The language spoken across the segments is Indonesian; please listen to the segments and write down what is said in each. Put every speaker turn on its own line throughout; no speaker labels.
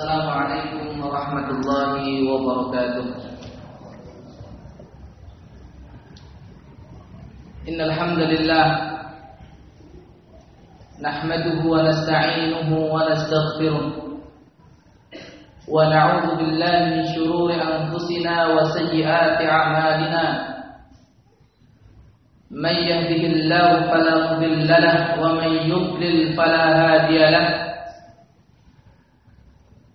السلام عليكم ورحمة الله وبركاته. إن الحمد لله نحمده ونستعينه ونستغفره ونعوذ بالله من شرور أنفسنا وسيئات أعمالنا. من يهده الله فلا مضل له ومن يضلل فلا هادي له.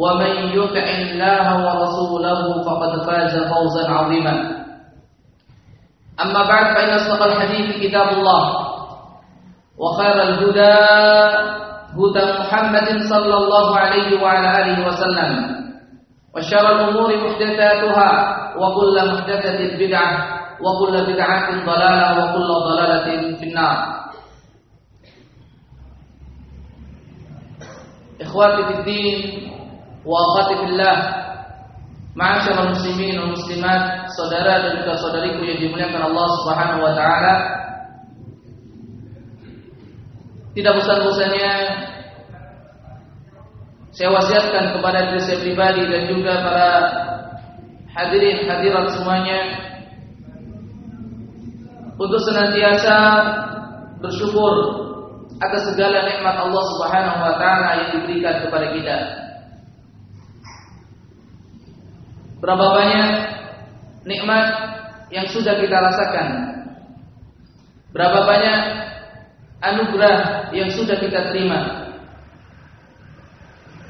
ومن يطع الله ورسوله فقد فاز فوزا عظيما. أما بعد فإن أصدق الحديث كتاب الله وخير الهدى هدى محمد صلى الله عليه وعلى آله وسلم وشر الأمور محدثاتها وكل محدثة بدعة وكل بدعة ضلالة وكل ضلالة في النار. إخواتي في الدين وأخواتي في الله Ma'asyiral muslimin wal muslimat, saudara dan juga saudariku yang dimuliakan Allah Subhanahu wa taala. Tidak bosan-bosannya saya wasiatkan kepada diri saya pribadi dan juga para hadirin hadirat semuanya untuk senantiasa bersyukur atas segala nikmat Allah Subhanahu wa taala yang diberikan kepada kita. Berapa banyak nikmat yang sudah kita rasakan? Berapa banyak anugerah yang sudah kita terima?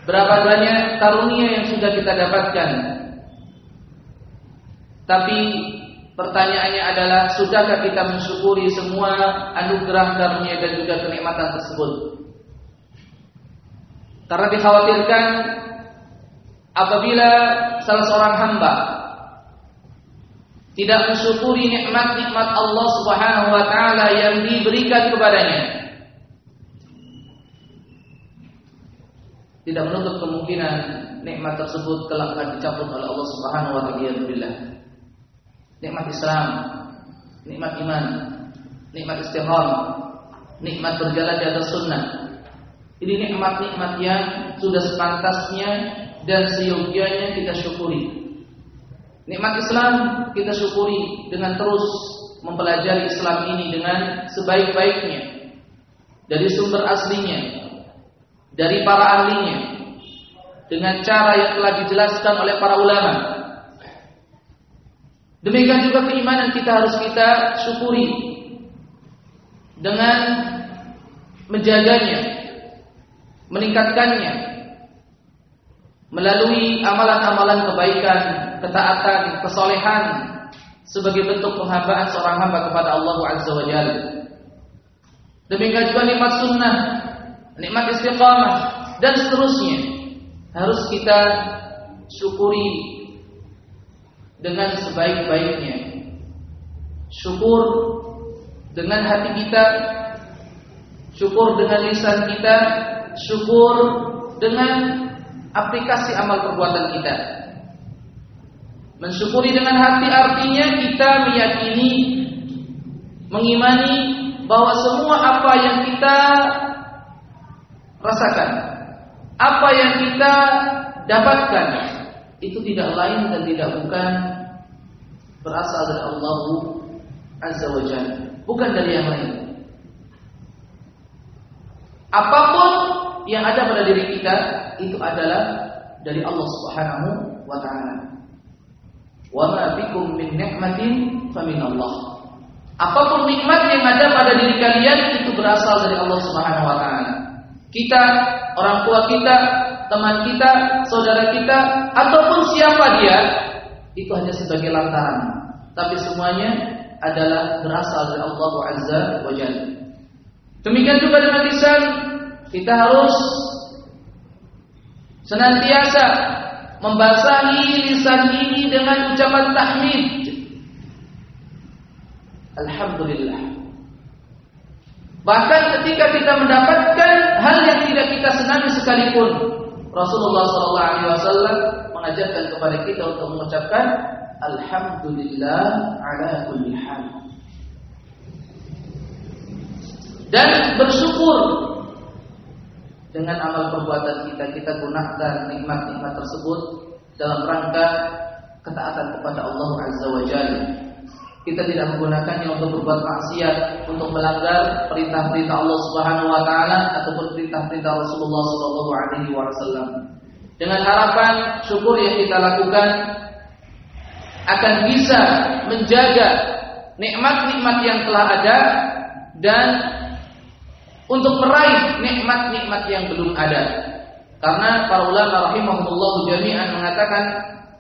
Berapa banyak karunia yang sudah kita dapatkan? Tapi pertanyaannya adalah sudahkah kita mensyukuri semua anugerah karunia dan juga kenikmatan tersebut? Karena dikhawatirkan apabila salah seorang hamba tidak mensyukuri nikmat-nikmat Allah Subhanahu wa taala yang diberikan kepadanya tidak menutup kemungkinan nikmat tersebut kelak akan dicabut oleh Allah Subhanahu wa taala. Nikmat Islam nikmat iman nikmat istiqamah nikmat berjalan di atas sunnah. Ini nikmat-nikmat yang sudah sepantasnya dan seyogianya kita syukuri. Nikmat Islam kita syukuri dengan terus mempelajari Islam ini dengan sebaik-baiknya dari sumber aslinya, dari para ahlinya, dengan cara yang telah dijelaskan oleh para ulama. Demikian juga keimanan kita harus kita syukuri dengan menjaganya, meningkatkannya, melalui amalan-amalan kebaikan, ketaatan, kesolehan sebagai bentuk penghambaan seorang hamba kepada Allah Azza wa Jalla. Demikian juga nikmat sunnah, nikmat istiqamah dan seterusnya harus kita syukuri dengan sebaik-baiknya. Syukur dengan hati kita, syukur dengan lisan kita, syukur dengan aplikasi amal perbuatan kita. Mensyukuri dengan hati artinya kita meyakini, mengimani bahwa semua apa yang kita rasakan, apa yang kita dapatkan itu tidak lain dan tidak bukan berasal dari Allah Azza wa Jalla, bukan dari yang lain. Apa pun yang ada pada diri kita itu adalah dari Allah Subhanahu wa taala. Wa ma bikum min ni'matin. Apa pun nikmat yang ada pada diri kalian itu berasal dari Allah Subhanahu wa taala. Kita, orang tua kita, teman kita, saudara kita, ataupun siapa dia, itu hanya sebagai lantaran. Tapi semuanya adalah berasal dari Allah Azza wa Jalla. Demikian juga dengan lisan, kita harus senantiasa membasahi lisan ini dengan ucapan tahmid. Alhamdulillah. Bahkan ketika kita mendapatkan hal yang tidak kita senangi sekalipun, Rasulullah SAW mengajarkan kepada kita untuk mengucapkan Alhamdulillah ala kulli hal. Dan bersyukur dengan amal perbuatan kita kita gunakan nikmat-nikmat tersebut dalam rangka ketaatan kepada Allah Azza wa Jalla. Kita tidak menggunakannya untuk berbuat maksiat, untuk melanggar perintah-perintah Allah Subhanahu wa taala ataupun perintah-perintah Rasulullah sallallahu alaihi wasallam. Dengan harapan syukur yang kita lakukan akan bisa menjaga nikmat-nikmat yang telah ada dan untuk meraih nikmat-nikmat yang belum ada. Karena para ulama rahimahullah jami'an mengatakan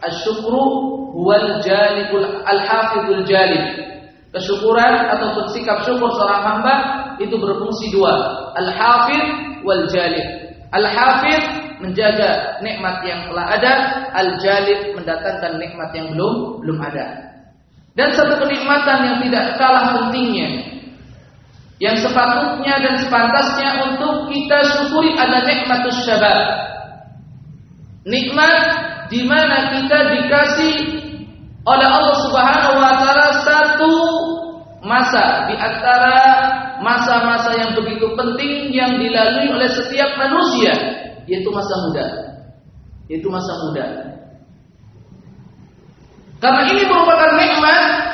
asyukru huwal jalibul al-hafizul jalib. Kesyukuran atau sikap syukur seorang hamba itu berfungsi dua, al-hafiz wal jalib. Al-hafiz menjaga nikmat yang telah ada, al-jalib mendatangkan nikmat yang belum belum ada. Dan satu kenikmatan yang tidak kalah pentingnya yang sepatutnya dan sepantasnya untuk kita syukuri adalah nikmatus syabab. Nikmat di mana kita dikasih oleh Allah Subhanahu wa taala satu masa di antara masa-masa yang begitu penting yang dilalui oleh setiap manusia, yaitu masa muda. Yaitu masa muda. Karena ini merupakan nikmat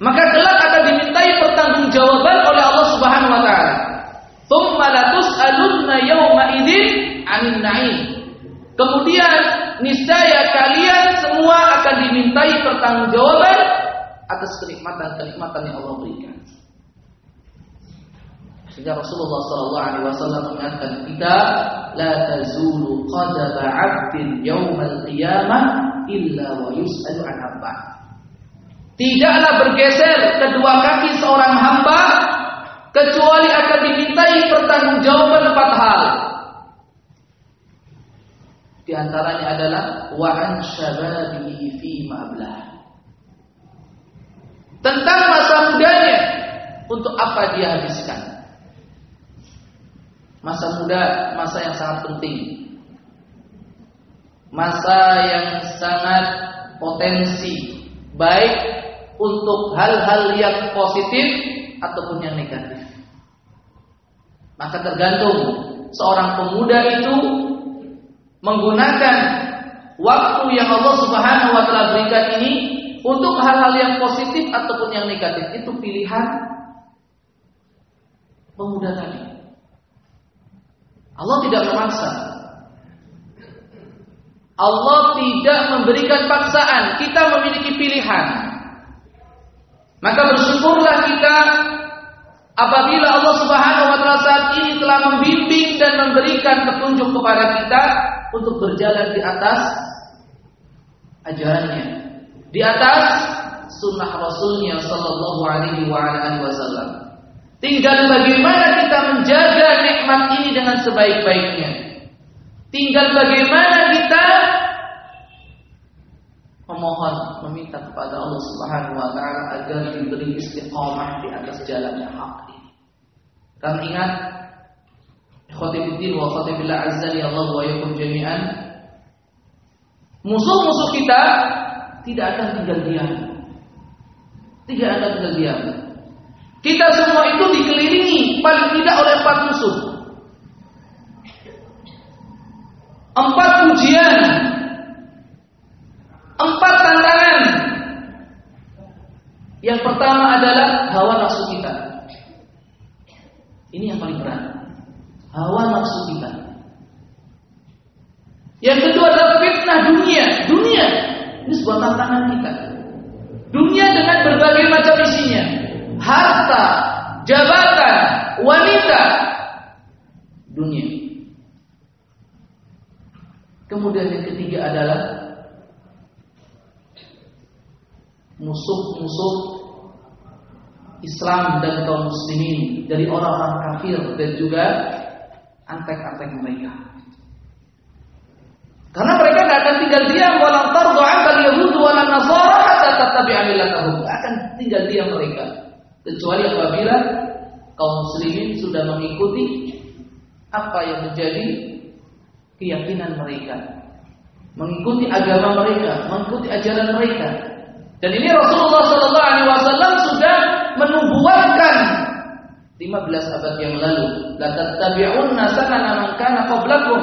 maka kelak akan dimintai pertanggungjawaban oleh Allah Subhanahu wa taala. Tsumma latus'alunna yawma idzin 'anil na'im. Kemudian niscaya kalian semua akan dimintai pertanggungjawaban atas kenikmatan-kenikmatan yang Allah berikan. Sehingga Rasulullah sallallahu alaihi wasallam mengatakan kita la tazulu qadaba 'abdin yaumal qiyamah illa wa yus'alu 'an. Tidaklah bergeser kedua kaki seorang hamba kecuali akan dimintai pertanggungjawaban empat hal. Di antaranya adalah wa an syababihi fi ma'blah. Tentang masa mudanya untuk apa dia habiskan. Masa muda masa yang sangat penting. Masa yang sangat potensi baik untuk hal-hal yang positif ataupun yang negatif. Maka tergantung seorang pemuda itu menggunakan waktu yang Allah Subhanahu wa taala berikan ini untuk hal-hal yang positif ataupun yang negatif. Itu pilihan pemuda tadi. Allah tidak memaksa. Allah tidak memberikan paksaan. Kita memiliki pilihan. Maka bersyukurlah kita apabila Allah Subhanahu wa taala saat ini telah membimbing dan memberikan petunjuk kepada kita untuk berjalan di atas ajarannya, di atas sunnah Rasulnya Sallallahu Alaihi Wasallam. Tinggal bagaimana kita menjaga nikmat ini dengan sebaik-baiknya. Tinggal bagaimana kita memohon meminta kepada Allah Subhanahu wa taala agar diberi istiqamah di atas jalan yang hak ini. Karena ingat Khotibuddin wa khotibillah azza ya Allah wa yakum jami'an Musuh-musuh kita tidak akan tinggal diam. Tidak akan tinggal diam. Kita semua itu dikelilingi paling tidak oleh empat musuh. Empat ujian Empat tantangan. Yang pertama adalah hawa nafsu kita. Ini yang paling berat. Hawa nafsu kita. Yang kedua adalah fitnah dunia. Dunia. Ini sebuah tantangan kita. Dunia dengan berbagai macam isinya. Harta, jabatan, wanita. Dunia. Kemudian yang ketiga adalah musuh-musuh Islam dan kaum muslimin dari orang-orang kafir dan juga antek-antek mereka. Karena mereka tidak akan tinggal diam walau tardu akal yahud wala nasara hatta tattabi'a millatahum. Akan tinggal diam mereka kecuali apabila kaum muslimin sudah mengikuti apa yang menjadi keyakinan mereka, mengikuti agama mereka, mengikuti ajaran mereka. Dan ini Rasulullah Shallallahu Alaihi Wasallam sudah menubuatkan 15 abad yang lalu. La tattabi'unna sanana man kana qablakum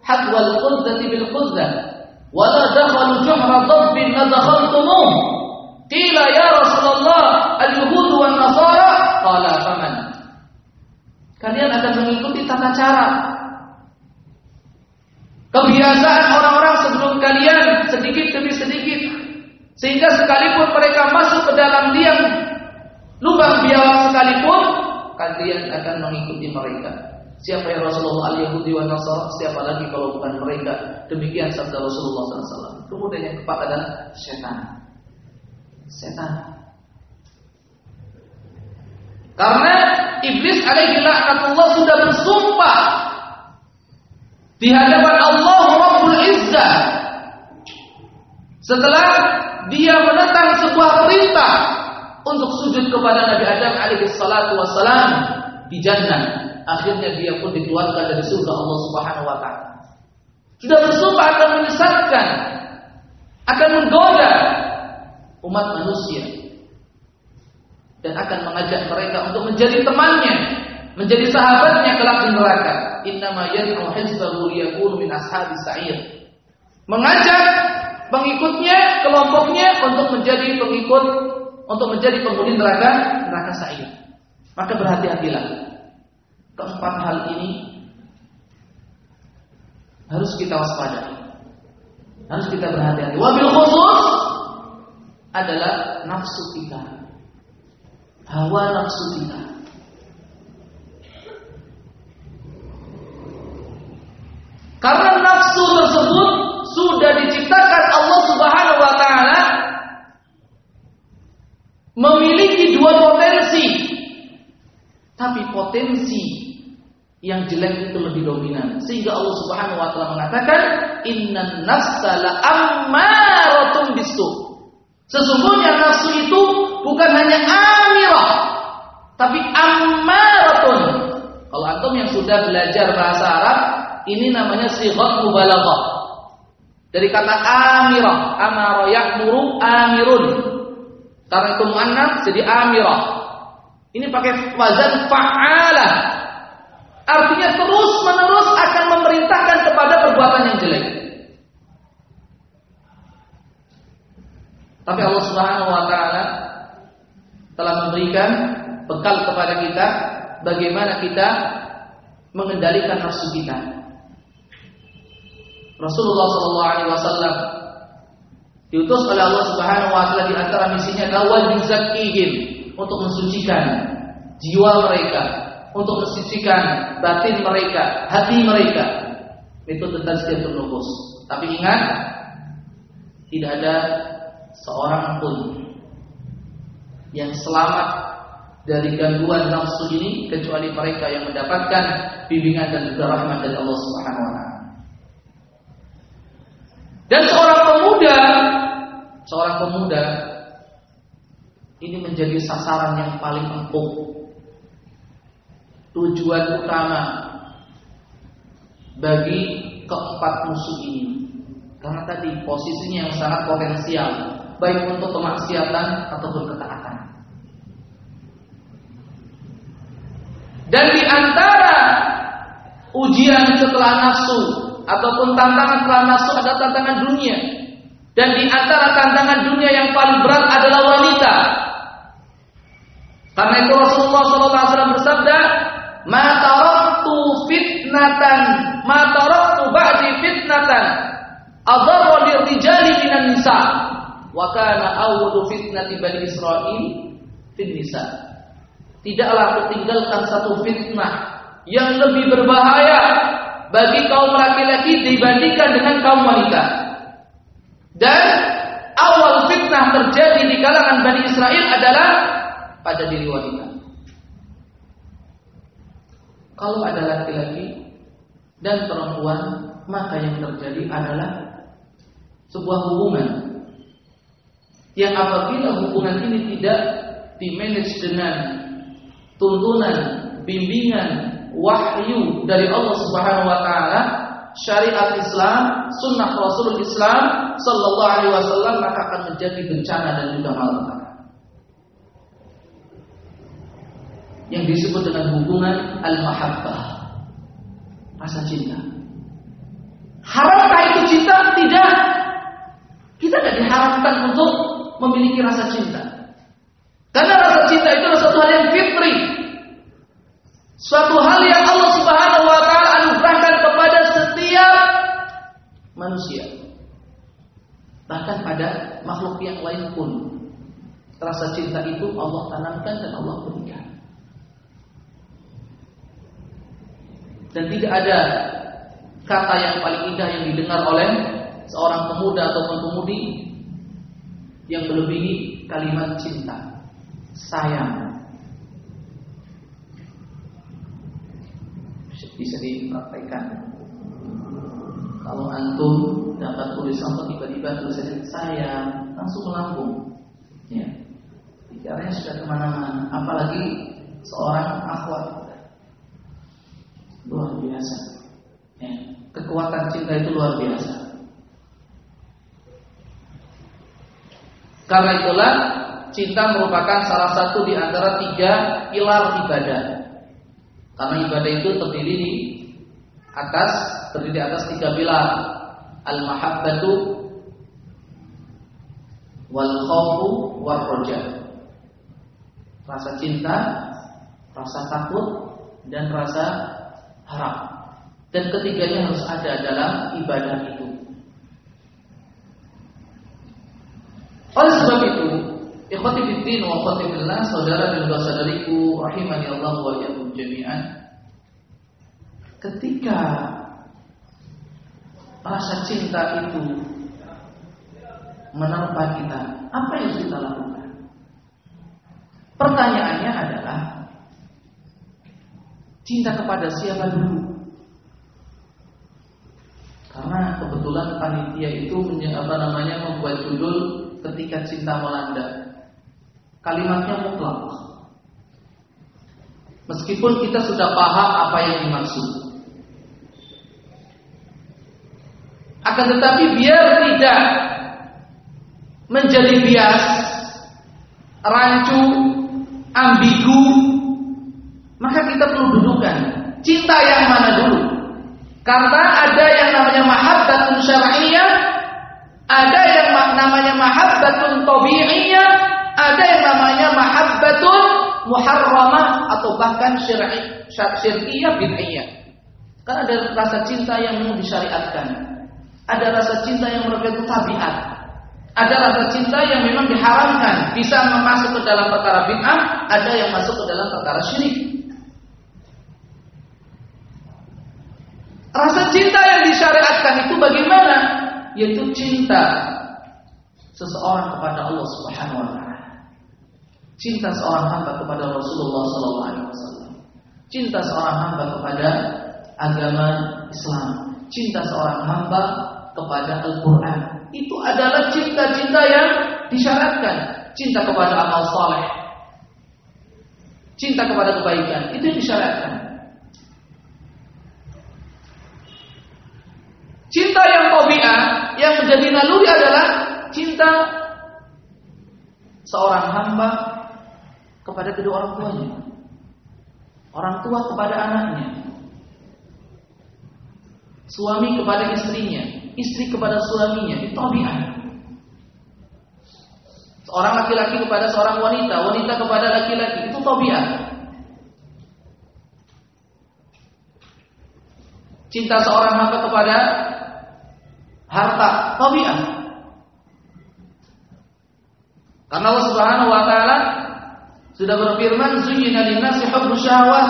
hadwal qudzati bil quddah wa la dakhalu juhra dabbin la dakhaltumuh. Qila ya Rasulullah al-yahud wan nasara qala faman. Kalian akan mengikuti tata cara kebiasaan orang-orang sebelum kalian sehingga sekalipun mereka masuk ke dalam liang lubang biawak sekalipun kalian akan mengikuti mereka. Siapa yang Rasulullah al-Yahudi wa Nasara? Siapa lagi kalau bukan mereka? Demikian sabda Rasulullah SAW. Kemudian yang keempat adalah setan. Setan. Karena iblis alaihi laknatullah sudah bersumpah di hadapan Allah Rabbul Izzah setelah dia menentang sebuah perintah untuk sujud kepada Nabi Adam alaihi salatu wassalam di jannah. Akhirnya dia pun dikeluarkan dari surga Allah Subhanahu wa taala. Sudah bersumpah akan menyesatkan, akan menggoda umat manusia dan akan mengajak mereka untuk menjadi temannya, menjadi sahabatnya kelak di neraka. Innama yad'u liyakunu min ashabis sa'ir. Mengajak pengikutnya, kelompoknya untuk menjadi pengikut untuk menjadi penghuni neraka neraka sa'ir. Maka berhati-hatilah. Keempat hal ini harus kita waspada. Harus kita berhati-hati. Wabil khusus adalah nafsu kita. Hawa nafsu kita. Karena nafsu tersebut sudah diciptakan Allah Subhanahu wa taala memiliki dua potensi. Tapi potensi yang jelek itu lebih dominan. Sehingga Allah Subhanahu wa taala mengatakan, "Innan nafsa la'ammaratun bisu." Sesungguhnya nafsu itu bukan hanya amirah, tapi ammaratun. Kalau antum yang sudah belajar bahasa Arab, ini namanya sighat mubalaghah. Dari kata amirah, amara ya'muru amirun. Karena itu muannats jadi amirah. Ini pakai wazan fa'alah. Artinya terus menerus akan memerintahkan kepada perbuatan yang jelek. Tapi Allah Subhanahu wa taala telah memberikan bekal kepada kita bagaimana kita mengendalikan nafsu kita. Rasulullah sallallahu alaihi wasallam diutus oleh Allah Subhanahu wa taala di antara misinya adalah yuzakkihim untuk mensucikan jiwa mereka, untuk mensucikan batin mereka, hati mereka. Itu tentang setiap nufus. Tapi ingat, tidak ada seorang pun yang selamat dari gangguan nafsu ini kecuali mereka yang mendapatkan bimbingan dan juga rahmat dari Allah Subhanahu wa taala. Dan seorang pemuda, seorang pemuda ini menjadi sasaran yang paling empuk. Tujuan utama bagi keempat musuh ini. Karena tadi posisinya yang sangat potensial, baik untuk kemaksiatan ataupun ketaatan. Dan di antara ujian setelah nafsu ataupun tantangan setelah nafsu adalah tantangan dunia. Dan di antara tantangan dunia yang paling berat adalah wanita. Karena itu Rasulullah SAW bersabda, "Ma taraktu fitnatan, ma taraktu ba'di fitnatan adarra lirijali minan nisa wa kana awwalu fitnati bani Israil fin nisa. Tidaklah ketinggalkan satu fitnah yang lebih berbahaya bagi kaum laki-laki dibandingkan dengan kaum wanita. Dan awal fitnah terjadi di kalangan Bani Israel adalah pada diri wanita. Kalau ada laki-laki dan perempuan, maka yang terjadi adalah sebuah hubungan yang apabila hubungan ini tidak dimanage dengan tuntunan, bimbingan, wahyu dari Allah Subhanahu wa taala, syariat Islam, sunnah Rasul Islam sallallahu alaihi wasallam maka akan menjadi bencana dan juga malapetaka. Yang disebut dengan hubungan al-mahabbah. Rasa cinta. Haramkah itu cinta? Tidak. Kita tidak diharapkan untuk memiliki rasa cinta. Karena rasa cinta itu adalah suatu hal yang fitri. Suatu hal yang Allah Subhanahu wa taala anugerahkan kepada setiap manusia. Bahkan pada makhluk yang lain pun rasa cinta itu Allah tanamkan dan Allah berikan. Dan tidak ada kata yang paling indah yang didengar oleh seorang pemuda ataupun pemudi yang melebihi kalimat cinta, sayang. Bisa dipraktekkan. Kalau antum dapat tulisan atau tiba-tiba tulisannya sayang, langsung melambung. Ya. Bicaranya sudah ke mana-mana. Apalagi seorang akhwat luar biasa. Ya. Kekuatan cinta itu luar biasa. Karena itulah cinta merupakan salah satu di antara tiga pilar ibadah. Karena ibadah itu terdiri di atas terdiri di atas tiga pilar. Al-mahabbatu wal khawfu wal roja. Rasa cinta, rasa takut dan rasa harap. Dan ketiganya harus ada dalam ibadah itu. Oleh sebab itu, ikhwati fillah, saudara dan saudariku rahimani Allah wa jami'an. Ketika rasa cinta itu menerpa kita, apa yang kita lakukan? Pertanyaannya adalah cinta kepada siapa dulu? Karena kebetulan panitia itu apa namanya membuat judul ketika cinta melanda. Kalimatnya mutlak. Meskipun kita sudah paham apa yang dimaksud. Akan tetapi biar tidak menjadi bias, rancu, ambigu, maka kita perlu dudukan cinta yang mana dulu. Karena ada yang namanya mahabbatun syar'iyyah, ada yang namanya mahabbatun tabi'iyyah, ada yang namanya mahabbatun muharramah atau bahkan syar'i syirkiyah bid'iyah. Karena ada rasa cinta yang mau disyariatkan. Ada rasa cinta yang merupakan tabiat. Ada rasa cinta yang memang diharamkan, bisa masuk ke dalam perkara bid'ah, ada yang masuk ke dalam perkara syirik. Rasa cinta yang disyariatkan itu bagaimana? Yaitu cinta seseorang kepada Allah Subhanahu wa taala. Cinta seorang hamba kepada Rasulullah wasallam. Cinta seorang hamba kepada agama Islam. Cinta seorang hamba kepada Al-Qur'an. Itu adalah cinta-cinta yang disyaratkan. Cinta kepada amal soleh. Cinta kepada kebaikan. Itu yang disyaratkan. Cinta yang tabi'ah yang menjadi naluri adalah cinta seorang hamba kepada kedua orang tuanya. Orang tua kepada anaknya. Suami kepada istrinya, istri kepada suaminya, itu tabi'ah. Seorang laki-laki kepada seorang wanita, wanita kepada laki-laki, itu tabi'ah. Cinta seorang hamba kepada harta, tabiat. Karena Allah Subhanahu wa taala sudah berfirman, "Zuyyina lin-nasi hubbu syahwat."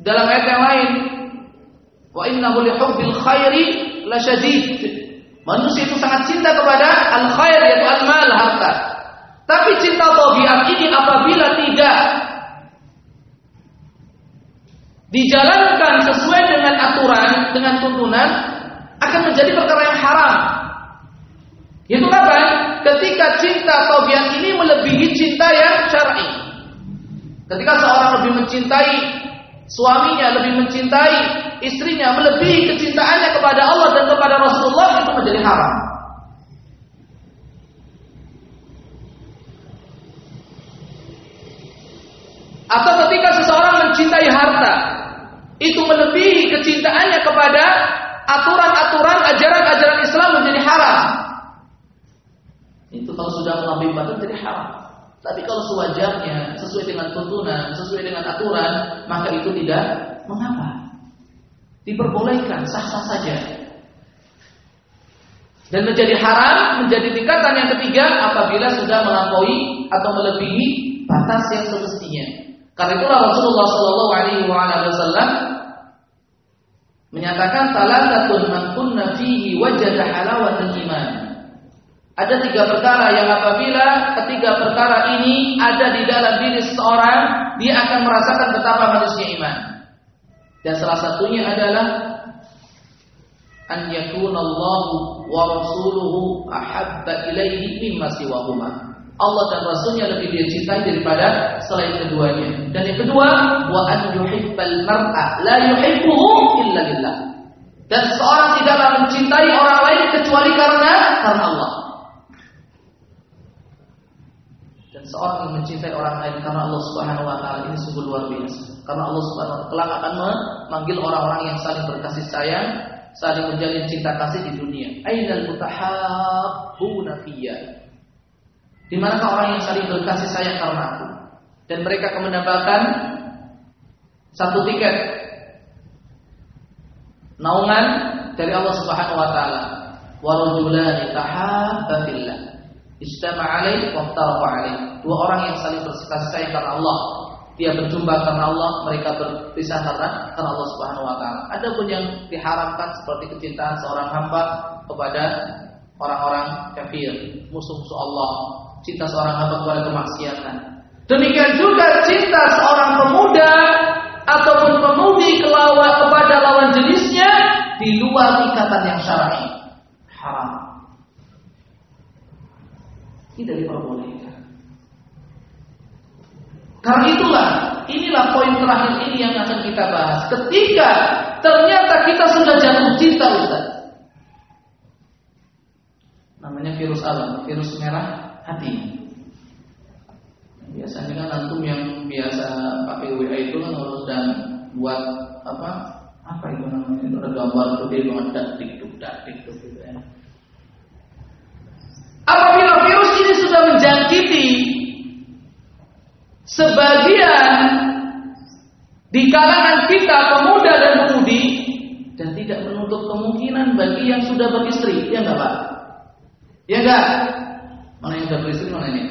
Dalam ayat yang lain, "Wa innahu li hubbil khairi lasyadid." Manusia itu sangat cinta kepada al-khair yaitu al-mal, harta. Tapi cinta tabiat ini apabila tidak dijalankan sesuai dengan aturan, dengan tuntunan, akan menjadi perkara yang haram. Itu apa? Ketika cinta tabiat ini melebihi cinta yang syar'i. Ketika seorang lebih mencintai suaminya, lebih mencintai istrinya, melebihi kecintaannya kepada Allah dan kepada Rasulullah itu menjadi haram. Atau ketika seseorang mencintai harta, itu melebihi kecintaannya kepada aturan-aturan ajaran-ajaran Islam menjadi haram. Itu kalau sudah melampaui batas jadi haram. Tapi kalau sewajarnya, sesuai dengan tuntunan, sesuai dengan aturan, maka itu tidak mengapa. Diperbolehkan, sah-sah saja. Dan menjadi haram, menjadi tingkatan yang ketiga apabila sudah melampaui atau melebihi batas yang semestinya. Karena itulah Rasulullah Shallallahu Alaihi Wasallam menyatakan talatatun man kunna fihi wajada halawatul iman. Ada tiga perkara yang apabila ketiga perkara ini ada di dalam diri seseorang, dia akan merasakan betapa manusia iman. Dan salah satunya adalah an yakunallahu wa rasuluhu ahabba ilaihi mimma siwahuma. Allah dan Rasulnya lebih dia cintai daripada selain keduanya. Dan yang kedua, wa an yuhibbal mar'a la yuhibbuhu illa lillah. Dan seorang tidaklah mencintai orang lain kecuali karena karena Allah. Seorang yang mencintai orang lain karena Allah Subhanahu wa taala ini sungguh luar biasa. Karena Allah Subhanahu wa taala akan memanggil orang-orang yang saling berkasih sayang, saling menjalin cinta kasih di dunia. Ainal mutahabbuna fiyya. Di manakah orang yang saling berkasih sayang karena aku? Dan mereka akan mendapatkan satu tiket naungan dari Allah Subhanahu wa taala. Wa rajulani tahabba fillah. Ijtama'a alaihi wa alaihi. Dua orang yang saling berkasih sayang karena Allah. Dia berjumpa karena Allah, mereka berpisah karena karena Allah Subhanahu wa taala. Adapun yang diharamkan seperti kecintaan seorang hamba kepada orang-orang kafir, musuh-musuh Allah, cinta seorang hamba kepada kemaksiatan. Demikian juga cinta seorang pemuda ataupun pemudi kelawan kepada lawan jenisnya di luar ikatan yang syar'i. Haram. Tidak diperbolehkan. Karena itulah, inilah poin terakhir ini yang akan kita bahas. Ketika ternyata kita sudah jatuh cinta, Ustaz. Namanya virus apa? Virus merah hati. Biasanya kan antum yang biasa pakai WA itu kan harus dan buat apa? Apa itu namanya? Itu ada gambar gede banget dak dikduk dak dikduk gitu ya. Apabila virus ini sudah menjangkiti sebagian di kalangan kita pemuda dan pemudi dan tidak menutup kemungkinan bagi yang sudah beristri, ya enggak Pak? Ya enggak? Mana yang sudah beristri mana ini?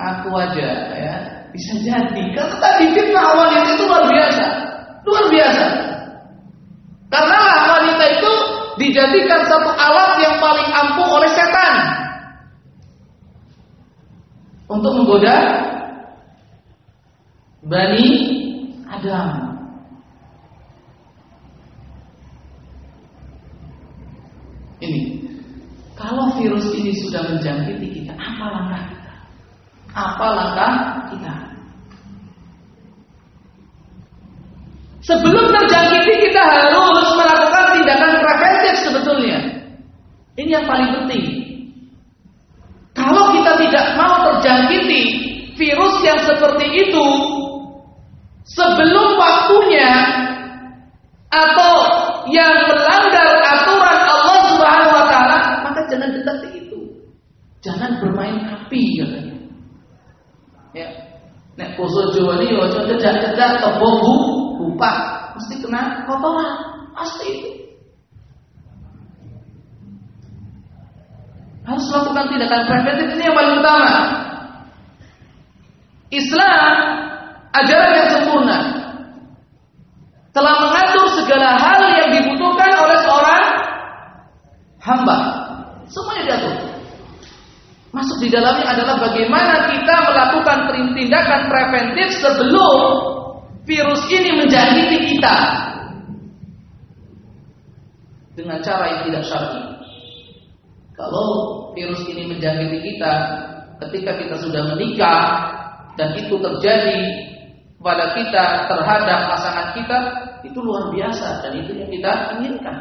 Aku aja ya bisa jadi karena tadi fitnah wanita itu luar biasa, luar biasa. Karena wanita itu dijadikan satu alat yang paling ampuh oleh setan untuk menggoda bani Adam. Ini kalau virus ini sudah menjangkiti kita, apa langkah kita? Apa langkah kita? Sebelum terjangkiti kita harus melakukan tindakan preventif sebetulnya. Ini yang paling penting. Tidak mau terjangkiti virus yang seperti itu sebelum waktunya atau yang melanggar aturan jangan dekati itu. Jangan bermain api katanya. Ya. Nek poso Jawa ini ya cedak-cedak tebong bupa, mesti kena kotoran, pasti itu. Melakukan tindakan preventif ini yang paling utama. Islam ajaran yang sempurna telah mengatur segala hal yang dibutuhkan oleh seorang hamba. Semuanya diatur. Masuk di dalamnya adalah bagaimana kita melakukan tindakan preventif sebelum virus ini menjangkiti kita dengan cara yang tidak syar'i. Kalau virus ini menjangkiti kita ketika kita sudah menikah dan itu terjadi pada kita terhadap pasangan kita itu luar biasa dan itu yang kita inginkan.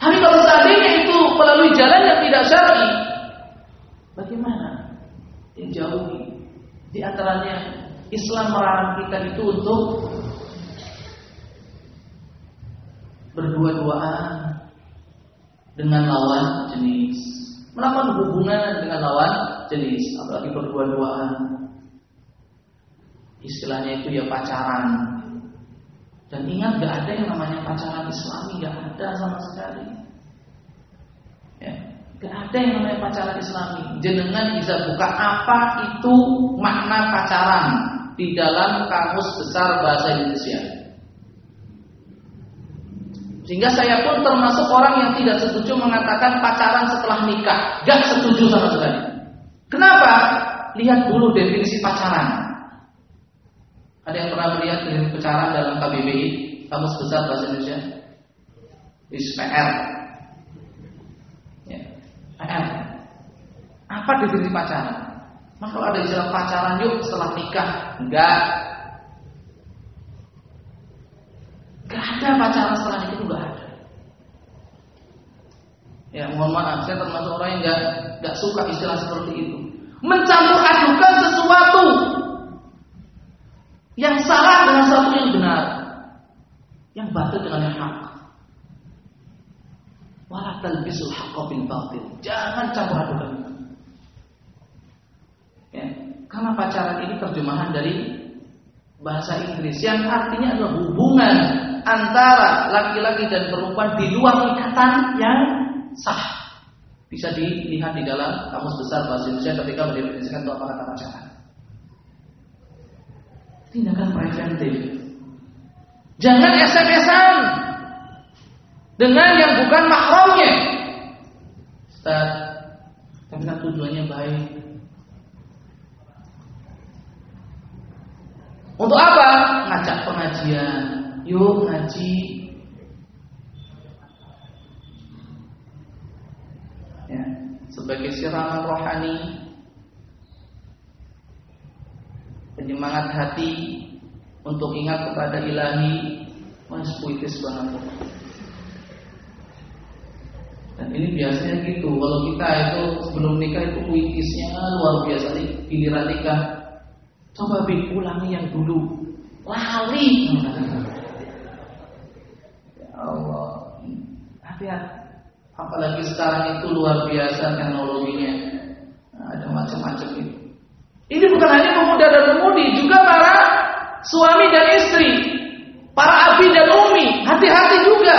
Tapi kalau seandainya itu melalui jalan yang tidak syar'i, bagaimana? Yang jauhi. Di antaranya Islam melarang kita itu untuk berdua-duaan dengan lawan jenis. Melakukan hubungan dengan lawan jenis, apalagi berdua-duaan. Istilahnya itu ya pacaran. Dan ingat gak ada yang namanya pacaran Islami, gak ada sama sekali. Ya, gak ada yang namanya pacaran Islami. Jenengan bisa buka apa itu makna pacaran di dalam kamus besar bahasa Indonesia. Sehingga saya pun termasuk orang yang tidak setuju mengatakan pacaran setelah nikah. Gak setuju sama sekali. Kenapa? Lihat dulu definisi pacaran. Ada yang pernah melihat definisi pacaran dalam KBBI, Kamus Besar Bahasa Indonesia? PR. Ya. PR. Apa definisi pacaran? Maka ada istilah pacaran yuk setelah nikah, enggak. Enggak ada pacaran setelah itu enggak ada. Ya mohon maaf, saya termasuk orang yang enggak enggak suka istilah seperti itu. Mencampur adukan sesuatu yang salah dengan sesuatu yang benar, yang batil dengan yang hak. Wala talbisul haqqa bil batil. Jangan campur adukan. Ya, karena pacaran ini terjemahan dari bahasa Inggris yang artinya adalah hubungan antara laki-laki dan perempuan di luar ikatan yang sah. Bisa dilihat di dalam kamus besar bahasa Indonesia ketika mendefinisikan itu apa kata pacaran. Tindakan preventif. Jangan SMS-an dengan yang bukan mahramnya. Ustaz, karena tujuannya baik. Untuk apa? Ngajak pengajian. Yuk ngaji. Ya, sebagai siraman rohani, penyemangat hati untuk ingat kepada ilahi, mas puitis banget. Dan ini biasanya gitu, kalau kita itu sebelum nikah itu puitisnya luar biasa nih, giliran nikah Coba bi ulangi yang dulu. Lali. Ya Allah. Hati-hati. Apalagi sekarang itu luar biasa teknologinya. Nah, ada macam-macam itu. Ini bukan hanya pemuda dan pemudi, juga para suami dan istri, para abi dan umi. Hati-hati juga.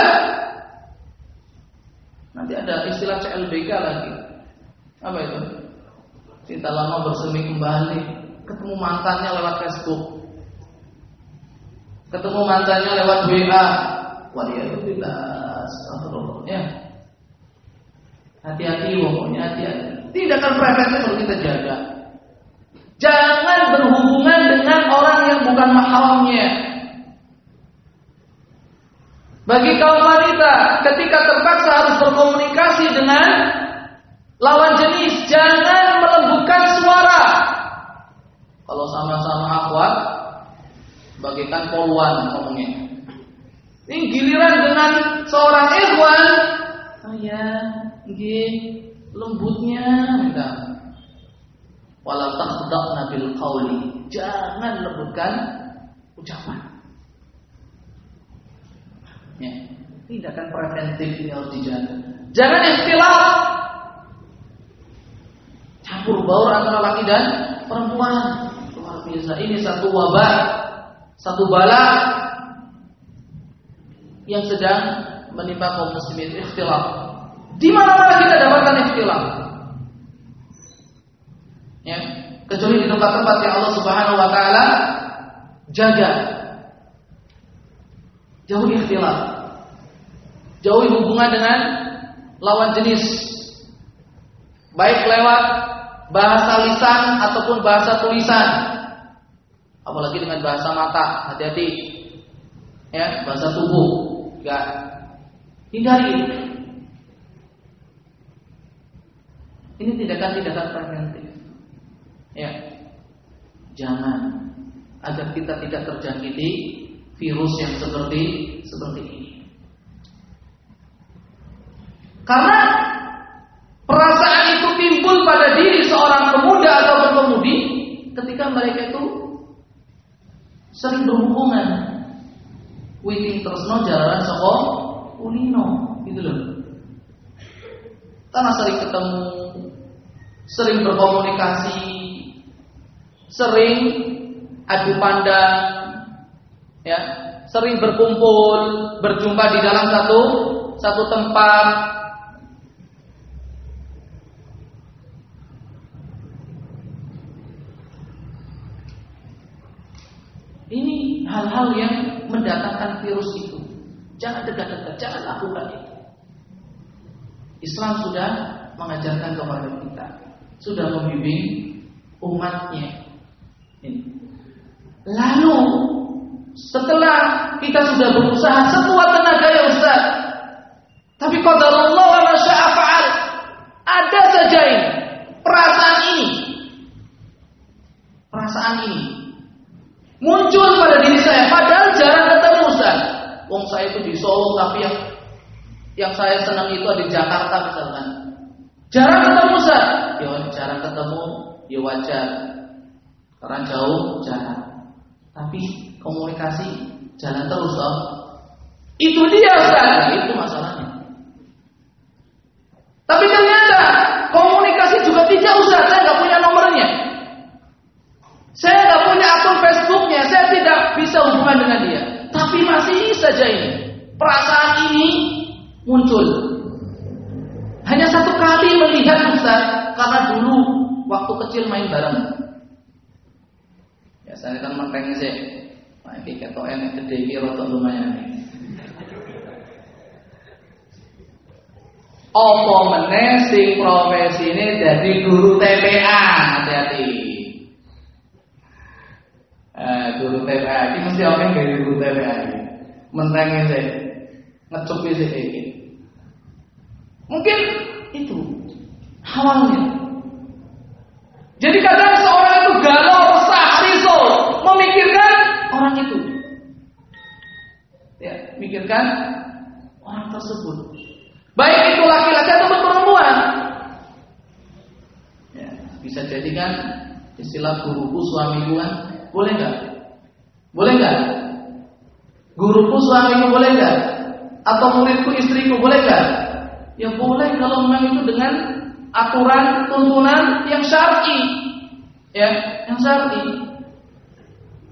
Nanti ada istilah CLBK lagi. Apa itu? Cinta lama bersemi kembali ketemu mantannya lewat Facebook, ketemu mantannya lewat WA. Waliyahulillah, astagfirullah. Ya. Hati-hati pokoknya hati-hati. Tindakan preventif perlu kita jaga. Jangan berhubungan dengan orang yang bukan mahramnya. Bagi kaum wanita, ketika terpaksa harus berkomunikasi dengan lawan jenis, jangan melembutkan suara. Kalau sama-sama akhwat, bagikan poluan ngomongnya. Ini giliran dengan seorang ikhwan, saya nggih lembutnya minta. Wala takhda'na bil qawli. Jangan lembutkan ucapan. Ya, tindakan preventif ini harus dijaga. Jangan ikhtilaf. Campur baur antara laki dan perempuan luar biasa. Ini satu wabah, satu bala yang sedang menimpa kaum muslimin ikhtilaf. Di mana-mana kita dapatkan ikhtilaf. Ya, kecuali di tempat-tempat yang Allah Subhanahu wa taala jaga. Jauhi ikhtilaf. Jauhi hubungan dengan lawan jenis. Baik lewat bahasa lisan ataupun bahasa tulisan. Apalagi dengan bahasa mata, hati-hati. Ya, bahasa tubuh. Enggak. Hindari Ini tindakan-tindakan preventif. Ya. Jangan agar kita tidak terjangkiti virus yang seperti seperti ini. Karena perasaan itu timbul pada diri seorang pemuda atau pemudi ketika mereka itu sering berhubungan. Witing no jalanan soko ulino gitu loh. Karena sering ketemu, sering berkomunikasi, sering adu pandang, ya, sering berkumpul, berjumpa di dalam satu satu tempat. Ini hal-hal yang mendatangkan virus itu. Jangan dekat-dekat, jangan lakukan itu. Islam sudah mengajarkan kepada kita, sudah membimbing umatnya. Lalu setelah kita sudah berusaha sekuat tenaga ya Ustaz, tapi qadarullah wa masya'a fa'al. Ada saja ini perasaan ini. Perasaan ini muncul pada diri saya padahal jarang ketemu Ustaz. Wong saya itu di Solo tapi yang yang saya senang itu ada di Jakarta misalkan. Jarang ketemu Ustaz. Ya jarang ketemu ya wajar. Karena jauh jarak. Tapi komunikasi jalan terus Om. Itu dia Ustaz. Nah, itu masalahnya. Tapi ternyata komunikasi juga tidak Ustaz. Saya nggak punya nomornya. Saya nggak punya akun Facebooknya. Saya tidak bisa hubungan dengan dia. Tapi masih saja ini perasaan ini muncul. Hanya satu kali melihat Ustaz karena dulu waktu kecil main bareng. Biasanya kan makanya sih, nah, ini ketok enak gede ini rotok lumayan. Apa meneh sing ini jadi guru TPA, hati-hati. Eh, guru TPA ini mesti dari guru TPA ini. Mentengnya sih, ngecupi sih ini. Mungkin itu awalnya. Jadi kadang seorang itu galau, resah, risau, memikirkan orang itu. Ya, mikirkan orang tersebut. Baik itu laki-laki atau perempuan. Ya, bisa jadikan istilah guruku suamiku kan boleh nggak? Boleh nggak? Guruku suamiku boleh nggak? Atau muridku istriku boleh nggak? Ya boleh kalau memang itu dengan aturan tuntunan yang syar'i. Ya, yang syar'i.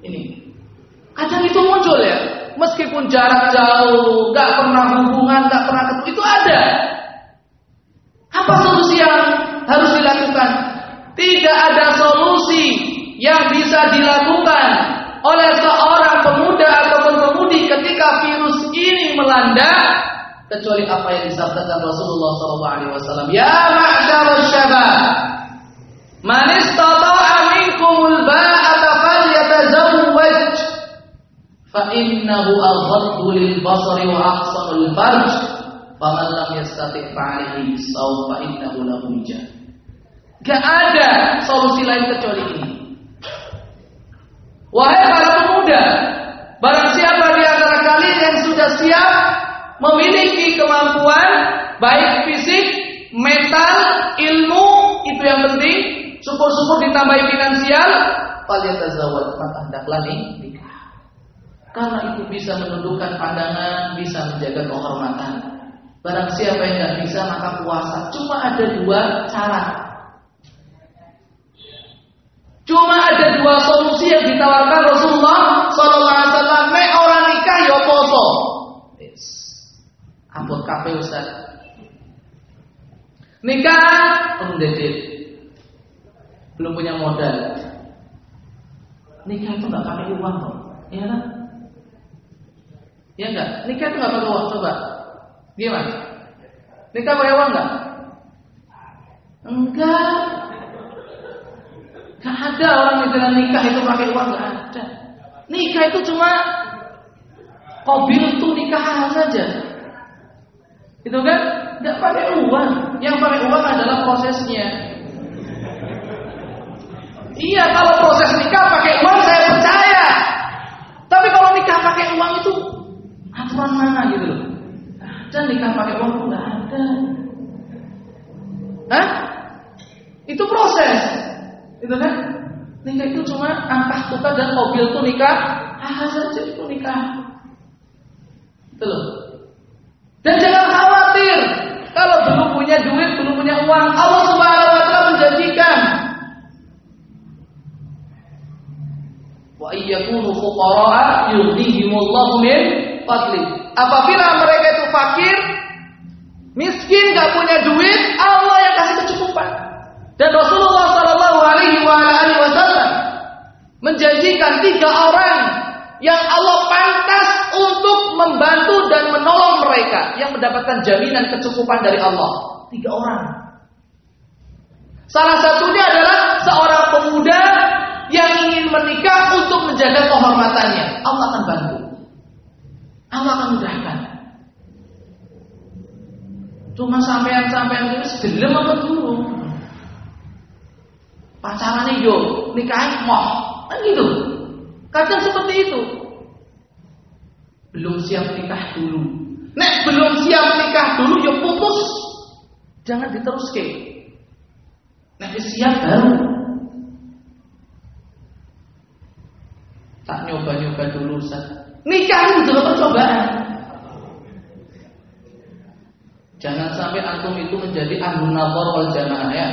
Ini. Kadang itu muncul ya meskipun jarak jauh, gak pernah hubungan, gak pernah ketemu, itu ada. Apa solusi yang harus dilakukan? Tidak ada solusi yang bisa dilakukan oleh melanda kecuali apa yang disabdakan Rasulullah SAW. Ya ma'syarul syabab, manis istata'a minkumul ba'ata falyatazawwaj fa innahu aghaddu lil basari wa ahsanul farj. Faman lam yastatik fa'alihi saw fa lahu. Gak ada solusi lain kecuali ini. Wahai para pemuda, barang siapa kalian yang sudah siap memiliki kemampuan baik fisik, mental, ilmu itu yang penting, syukur-syukur ditambahi finansial, kalian tazawwaj maka hendaklah nih karena itu bisa menundukkan pandangan, bisa menjaga kehormatan. Barang siapa yang tidak bisa maka puasa. Cuma ada dua cara. Cuma ada dua solusi yang ditawarkan Rasulullah Sallallahu Alaihi Wasallam. Me orang nikah ya poso. Yes. Ampun kafe Ustaz. Nikah, um belum punya modal. Nikah itu nggak pakai uang kok, iya kan? Ya enggak? Nikah itu nggak pakai uang, coba. Gimana? Nikah pakai uang nggak? Enggak. Gak ada orang yang bilang nikah itu pakai uang, gak ada. Nikah itu cuma kobil tuh nikah saja. Itu kan? Gak pakai uang. Yang pakai uang adalah prosesnya. Iya, kalau proses nikah pakai uang saya percaya. Tapi kalau nikah pakai uang itu aturan mana gitu loh? Dan nikah pakai uang itu nggak ada. Hah? Itu proses. Itu kan? Nikah itu cuma angkah tukar dan mobil tuh nikah. Ah saja itu nikah. Itu loh. Dan jangan khawatir punya duit, belum punya uang, Allah Subhanahu wa taala menjanjikan wa iyyakunu fuqara yughnihimullahu min fadli. Apabila mereka itu fakir, miskin, gak punya duit, Allah yang kasih kecukupan. Dan Rasulullah Shallallahu Alaihi Wasallam menjanjikan tiga orang yang Allah pantas untuk membantu dan menolong mereka yang mendapatkan jaminan kecukupan dari Allah. Tiga orang. Salah satunya adalah seorang pemuda yang ingin menikah untuk menjaga kehormatannya. Allah akan bantu. Allah akan mudahkan. Cuma sampean-sampean ini segelem apa dulu? Pacaran yo, nikahin mau, kan gitu. Kadang seperti itu. Belum siap nikah dulu. Nek belum siap nikah dulu ya putus. Jangan diteruske. Nek siap baru. Tak nyoba-nyoba dulu Ustaz. Nikah itu adalah percobaan. Jangan sampai antum itu menjadi ahlu nazar wal jamaah ya.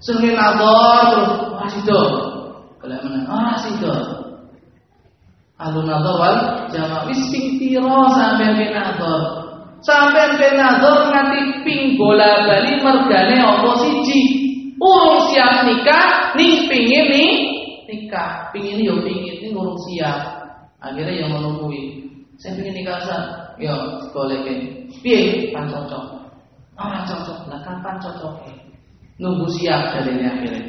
Sering nazar terus wah sido. Kalau menang ah sido. Ahlu nazar wal jamaah wis sampai nazar. Sampai ke nazar nganti ping bola bali mergane apa siji. Urung siap nikah ning pingin nih nikah. Pingin yo pingin ning urung siap. Akhirnya yang menungguin. Saya pingin nikah sah. Yo boleh ke. Piye pan cocok. Orang cocok. Lah kapan cocok? Nunggu siap dari ini akhirnya.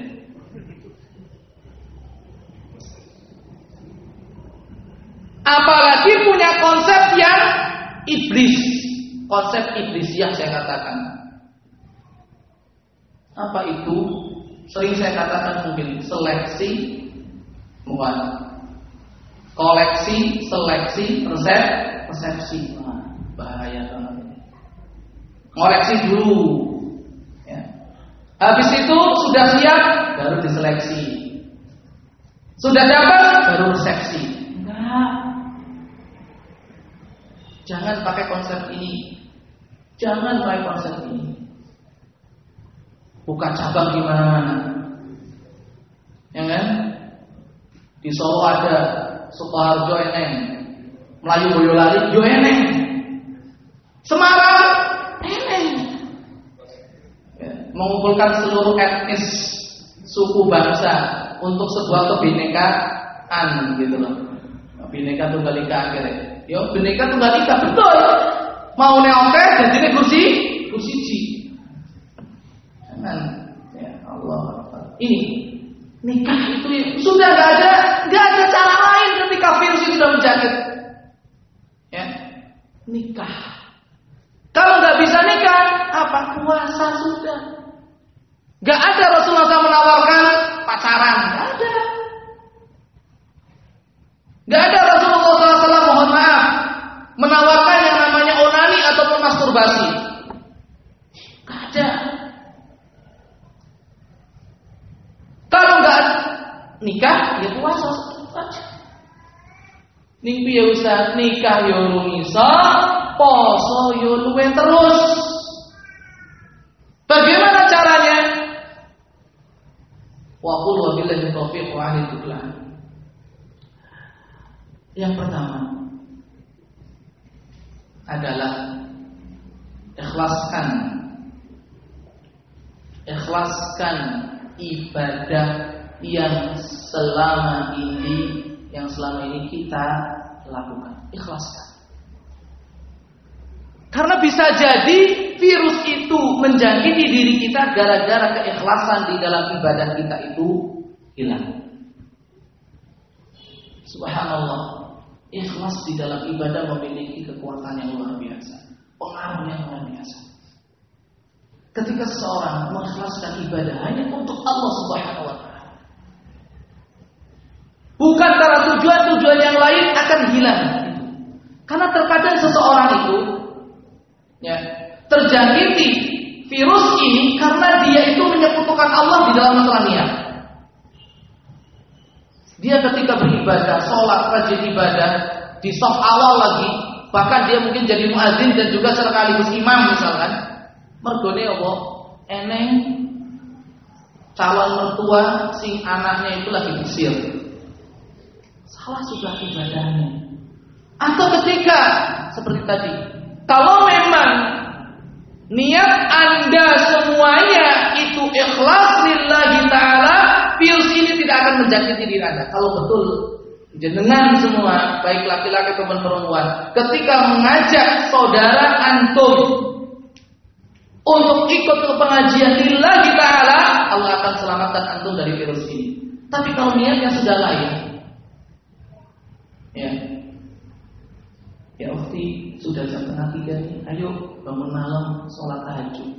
Apalagi punya konsep yang iblis, konsep iblis yang saya katakan. Apa itu? Sering saya katakan mungkin seleksi, bukan koleksi, seleksi, resep, persepsi. Nah, bahaya banget. Koleksi dulu. Ya. Habis itu sudah siap, baru diseleksi. Sudah dapat, baru resepsi. Enggak. Jangan pakai konsep ini. Jangan pakai konsep ini. Buka cabang di mana-mana. Ya kan? Di Solo ada Sukoharjo eneng. Melayu Boyolali yo. Semarang eneng. Ya, mengumpulkan seluruh etnis suku bangsa untuk sebuah kebinekaan gitu loh. Bineka tunggal ika akhirnya. Yo bineka tunggal ika betul. Mau neoke jadi ini kursi kursi G. Jangan ya Allah. Ini nikah itu ya, sudah nggak ada nggak ada cara lain ketika virus itu sudah menjangkit. Ya nikah. Kalau nggak bisa nikah, apa puasa sudah. Gak ada Rasulullah SAW menawarkan pacaran, gak ada. Gak ada Rasulullah SAW mohon maaf menawarkan yang namanya onani ataupun masturbasi. Gak ada. Kalau nggak nikah, ya puasa saja. Ning piye Ustaz nikah yo iso, poso yo luwe terus. Bagaimana caranya? Wa qul wa billahi taufiq wa Yang pertama adalah ikhlaskan Ikhlaskan ibadah yang selama ini yang selama ini kita lakukan. Ikhlaskan. Karena bisa jadi virus itu menjangkiti diri kita gara-gara keikhlasan di dalam ibadah kita itu hilang. Subhanallah. Ikhlas di dalam ibadah memiliki kekuatan yang luar biasa, pengaruh yang luar biasa. Ketika seseorang mengikhlaskan ibadah hanya untuk Allah Subhanahu wa taala. Bukan karena tujuan-tujuan yang lain akan hilang. Karena terkadang seseorang itu ya, terjangkiti virus ini karena dia itu menyekutukan Allah di dalam masalah. Dia ketika beribadah, sholat, rajin ibadah, di soft awal lagi, bahkan dia mungkin jadi muadzin dan juga sekaligus imam misalkan. Mergone apa? Eneng calon mertua sing anaknya itu lagi diusir. Salah sudah ibadahnya. Atau ketika seperti tadi, kalau memang niat Anda semuanya itu ikhlas lillahi taala, virus ini tidak akan menjangkiti diri Anda. Kalau betul jenengan semua, baik laki-laki maupun perempuan, ketika mengajak saudara antum untuk ikut ke pengajian lillahi taala, Allah akan selamatkan antum dari virus ini. Tapi kalau niatnya sudah lain, ya, ya waktu sudah jam tengah tiga ayo bangun malam sholat tahajud.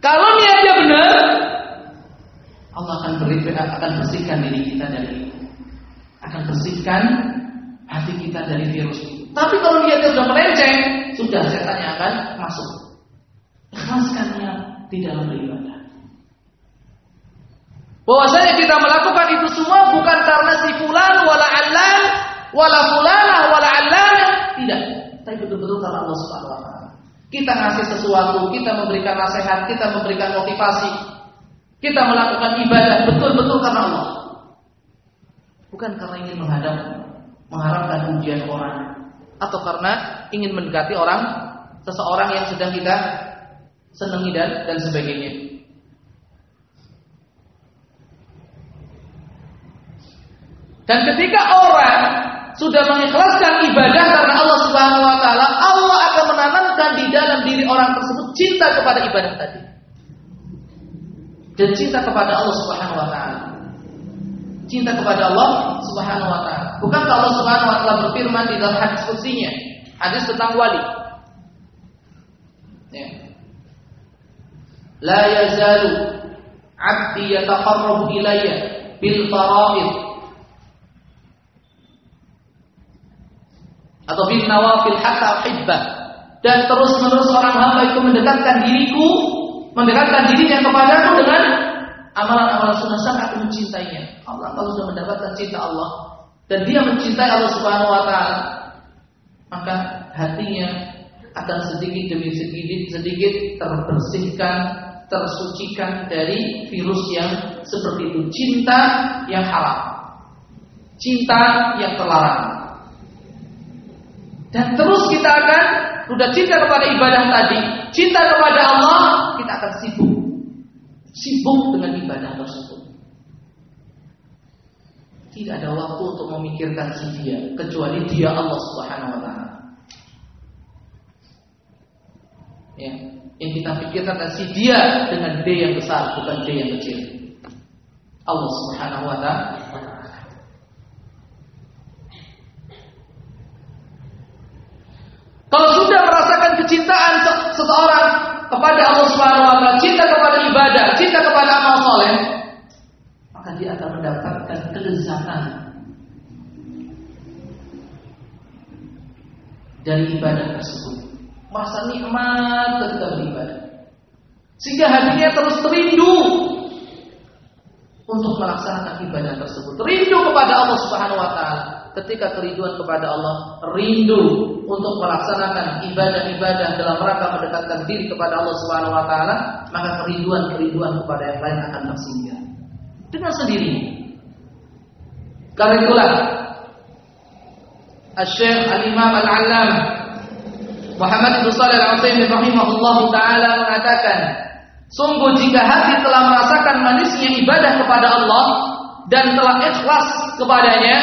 Kalau niatnya benar, Allah akan beri akan bersihkan diri kita dari. Akan bersihkan hati kita dari virus. Tapi kalau dia sudah melenceng, sudah setannya akan masuk. Ikhlaskannya di dalam beribadah. Bahwasanya kita melakukan itu semua bukan karena si fulan wala allan wala fulanah wala tidak, tapi betul-betul karena Allah Subhanahu wa taala. Kita ngasih sesuatu, kita memberikan nasihat, kita memberikan motivasi, kita melakukan ibadah betul-betul karena Allah. Bukan karena ingin menghadap, mengharapkan ujian orang. Atau karena ingin mendekati orang, seseorang yang sedang kita senangi dan, dan sebagainya. Dan ketika orang sudah mengikhlaskan ibadah karena Allah Subhanahu wa taala, Allah akan menanamkan di dalam diri orang tersebut cinta kepada ibadah tadi dan cinta kepada Allah Subhanahu wa taala. Cinta kepada Allah Subhanahu wa taala. Bukan Allah Subhanahu wa taala berfirman di dalam hadis kursinya, hadis tentang wali. Ya. La yazalu 'abdi yataqarrabu ilayya bil fara'id atau bil nawafil hatta uhibba dan terus-menerus orang hamba itu mendekatkan diriku mendekatkan dirinya kepadaku dengan amalan-amalan sunnah sangat mencintainya. Allah kalau sudah mendapatkan cinta Allah dan dia mencintai Allah Subhanahu wa taala, maka hatinya akan sedikit demi sedikit sedikit terbersihkan, tersucikan dari virus yang seperti itu, cinta yang haram. Cinta yang terlarang. Dan terus kita akan sudah cinta kepada ibadah tadi, cinta kepada Allah, kita akan sibuk. Sibuk dengan ibadah tersebut. Tidak ada waktu untuk memikirkan si dia, kecuali dia Allah Subhanahu wa taala. Ya, yang kita pikirkan adalah si dia dengan D yang besar, bukan D yang kecil. Allah Subhanahu wa taala. Kalau sudah merasakan kecintaan seseorang kepada Allah Subhanahu wa taala, cinta kepada ibadah, cinta kepada amal soleh, maka dia akan mendapatkan kelezatan dari ibadah tersebut. Merasa nikmat ketika beribadah. Sehingga hatinya terus terindu untuk melaksanakan ibadah tersebut. Rindu kepada Allah Subhanahu wa taala ketika kerinduan kepada Allah, rindu untuk melaksanakan ibadah-ibadah dalam rangka mendekatkan diri kepada Allah Subhanahu wa taala, maka kerinduan-kerinduan kepada yang lain akan tersinggah dengan sendirinya. Karena itulah Al-Syekh Al-Imam Al-Allamah Muhammad bin Shalih Al-Utsaimin rahimahullah taala mengatakan, sungguh jika hati telah merasakan manisnya ibadah kepada Allah dan telah ikhlas kepadanya,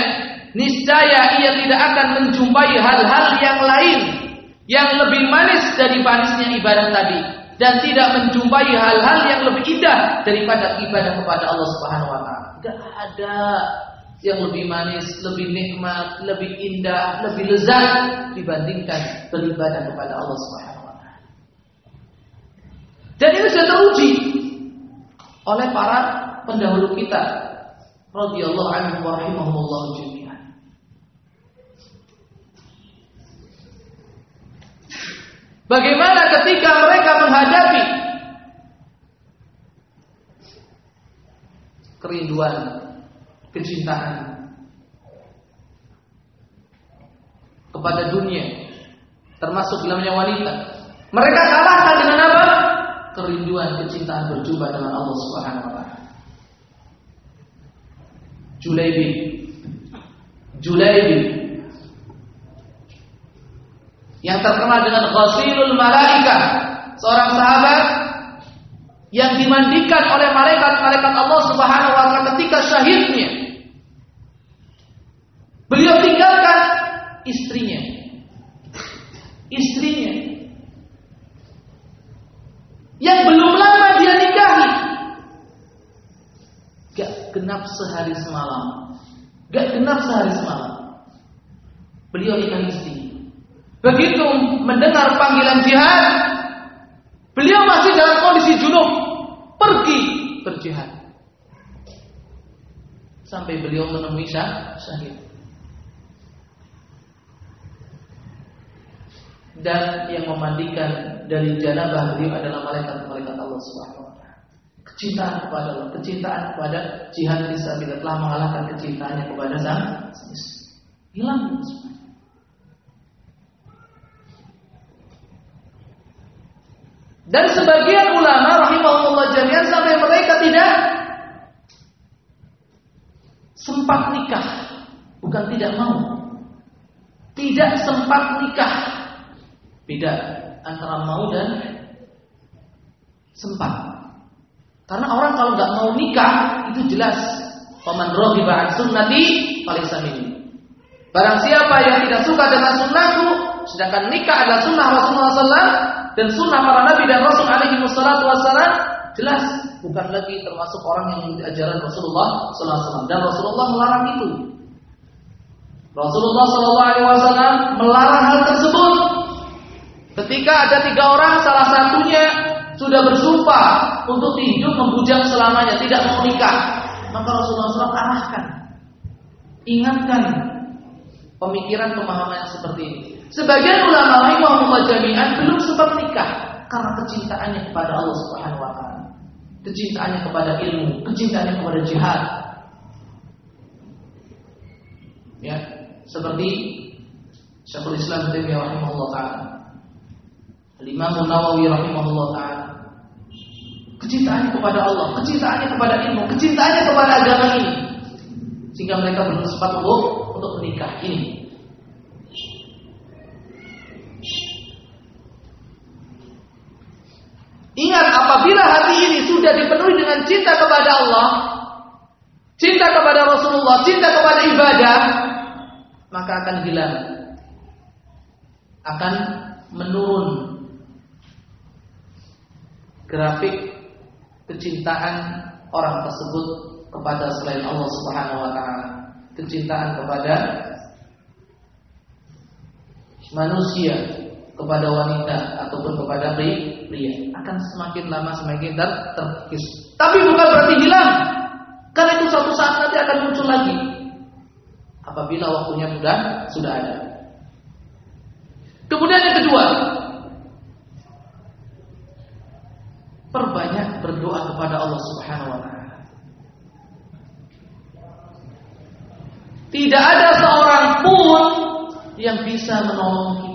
niscaya ia tidak akan menjumpai hal-hal yang lain yang lebih manis dari manisnya ibadah tadi dan tidak menjumpai hal-hal yang lebih indah daripada ibadah kepada Allah Subhanahu wa taala. Tidak ada yang lebih manis, lebih nikmat, lebih indah, lebih lezat dibandingkan beribadah kepada Allah Subhanahu wa taala. Dan ini sudah teruji oleh para pendahulu kita radhiyallahu anhu wa rahimahumullah jami'an. Bagaimana ketika mereka menghadapi kerinduan kecintaan kepada dunia termasuk dalamnya wanita. Mereka kalahkan dengan apa? Kerinduan kecintaan berjumpa dengan Allah Subhanahu wa taala. Julaibi. Julaibi yang terkenal dengan Ghasilul Malaika seorang sahabat yang dimandikan oleh malaikat-malaikat Allah Subhanahu wa taala ketika syahidnya Beliau tinggalkan istrinya. Istrinya. Yang belum lama dia nikahi. Gak genap sehari semalam. Gak genap sehari semalam. Beliau nikah istri. Begitu mendengar panggilan jihad, beliau masih dalam kondisi junub, pergi berjihad. Sampai beliau menemui syahid. dan yang memandikan dari janabah beliau adalah malaikat-malaikat Allah taala. Kecintaan kepada Allah, kecintaan kepada jihad fisabilillah telah mengalahkan kecintaannya kepada sang. Hilang Dan sebagian ulama rahimahullah jami'an sampai mereka tidak sempat nikah, bukan tidak mau. Tidak sempat nikah Beda antara mau dan sempat. Karena orang kalau nggak mau nikah itu jelas paman rohiba an sunnati falaysa minni. Barang siapa yang tidak suka dengan sunnahku, sedangkan nikah adalah sunnah Rasulullah SAW dan sunnah para nabi dan Rasul alaihi wassalam, jelas bukan lagi termasuk orang yang mengikuti ajaran Rasulullah SAW dan Rasulullah melarang itu. Rasulullah SAW melarang hal tersebut Ketika ada tiga orang, salah satunya sudah bersumpah untuk hidup membujang selamanya, tidak mau nikah, maka Rasulullah SAW arahkan, ingatkan pemikiran pemahaman seperti ini. Sebagian ulama rahimahullah jami'an belum sempat nikah karena kecintaannya kepada Allah Subhanahu wa taala. Kecintaannya kepada ilmu, kecintaannya kepada jihad. Ya, seperti Syekhul Islam Taimiyah rahimahullah taala Imam Nawawi rahimahullah taala. Kecintaannya kepada Allah, kecintaannya kepada ilmu, kecintaannya kepada agama ini. Sehingga mereka bersempat untuk untuk menikah ini. Ingat apabila hati ini sudah dipenuhi dengan cinta kepada Allah, cinta kepada Rasulullah, cinta kepada ibadah, maka akan hilang. Akan menurun grafik kecintaan orang tersebut kepada selain Allah Subhanahu wa taala. Kecintaan kepada manusia, kepada wanita ataupun kepada pria akan semakin lama semakin ter terkikis. Tapi bukan berarti hilang. Karena itu suatu saat nanti akan muncul lagi. Apabila waktunya sudah sudah ada. Kemudian yang kedua, perbanyak berdoa kepada Allah Subhanahu wa taala. Tidak ada seorang pun yang bisa menolong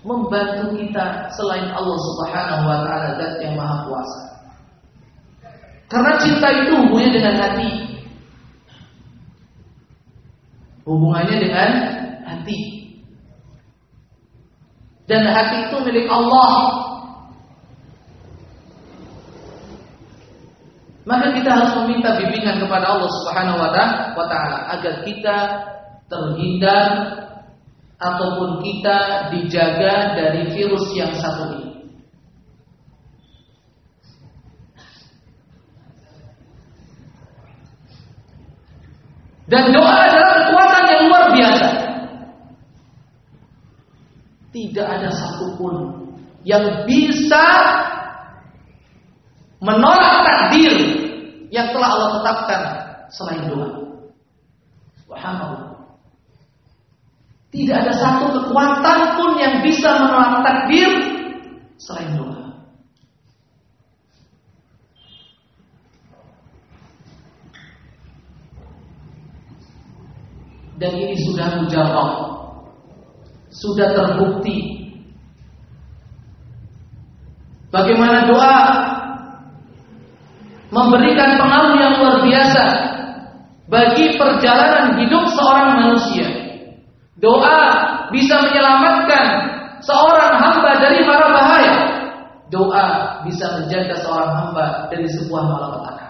membantu kita selain Allah Subhanahu wa taala dan yang Maha Kuasa. Karena cinta itu hubungannya dengan hati. Hubungannya dengan hati. Dan hati itu milik Allah. Maka kita harus meminta bimbingan kepada Allah Subhanahu wa taala agar kita terhindar ataupun kita dijaga dari virus yang satu ini. Dan doa adalah kekuatan yang luar biasa. Tidak ada satupun yang bisa menolak takdir yang telah Allah tetapkan selain doa. Subhanallah. Tidak ada satu kekuatan pun yang bisa menolak takdir selain doa. Dan ini sudah mujarab. Sudah terbukti. Bagaimana doa memberikan pengaruh yang luar biasa bagi perjalanan hidup seorang manusia. Doa bisa menyelamatkan seorang hamba dari mara bahaya. Doa bisa menjaga seorang hamba dari sebuah malapetaka.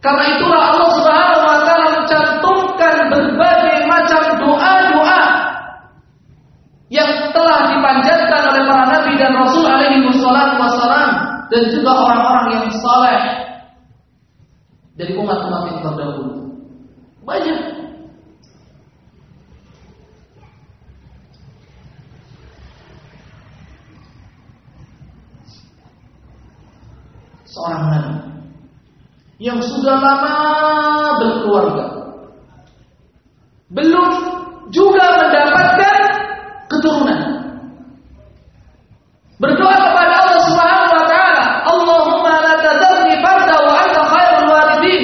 Karena itulah Allah Subhanahu wa taala mencantumkan berbagai macam doa-doa yang telah dipanjatkan oleh para nabi dan rasul alaihi wassalam dan juga orang-orang yang saleh dari umat-umat yang terdahulu. Banyak seorang nabi yang sudah lama berkeluarga. Belum juga mendapatkan keturunan. Berdoa kepada Allah Subhanahu wa taala Allahumma la tadharni farda wa anta khairul waridin.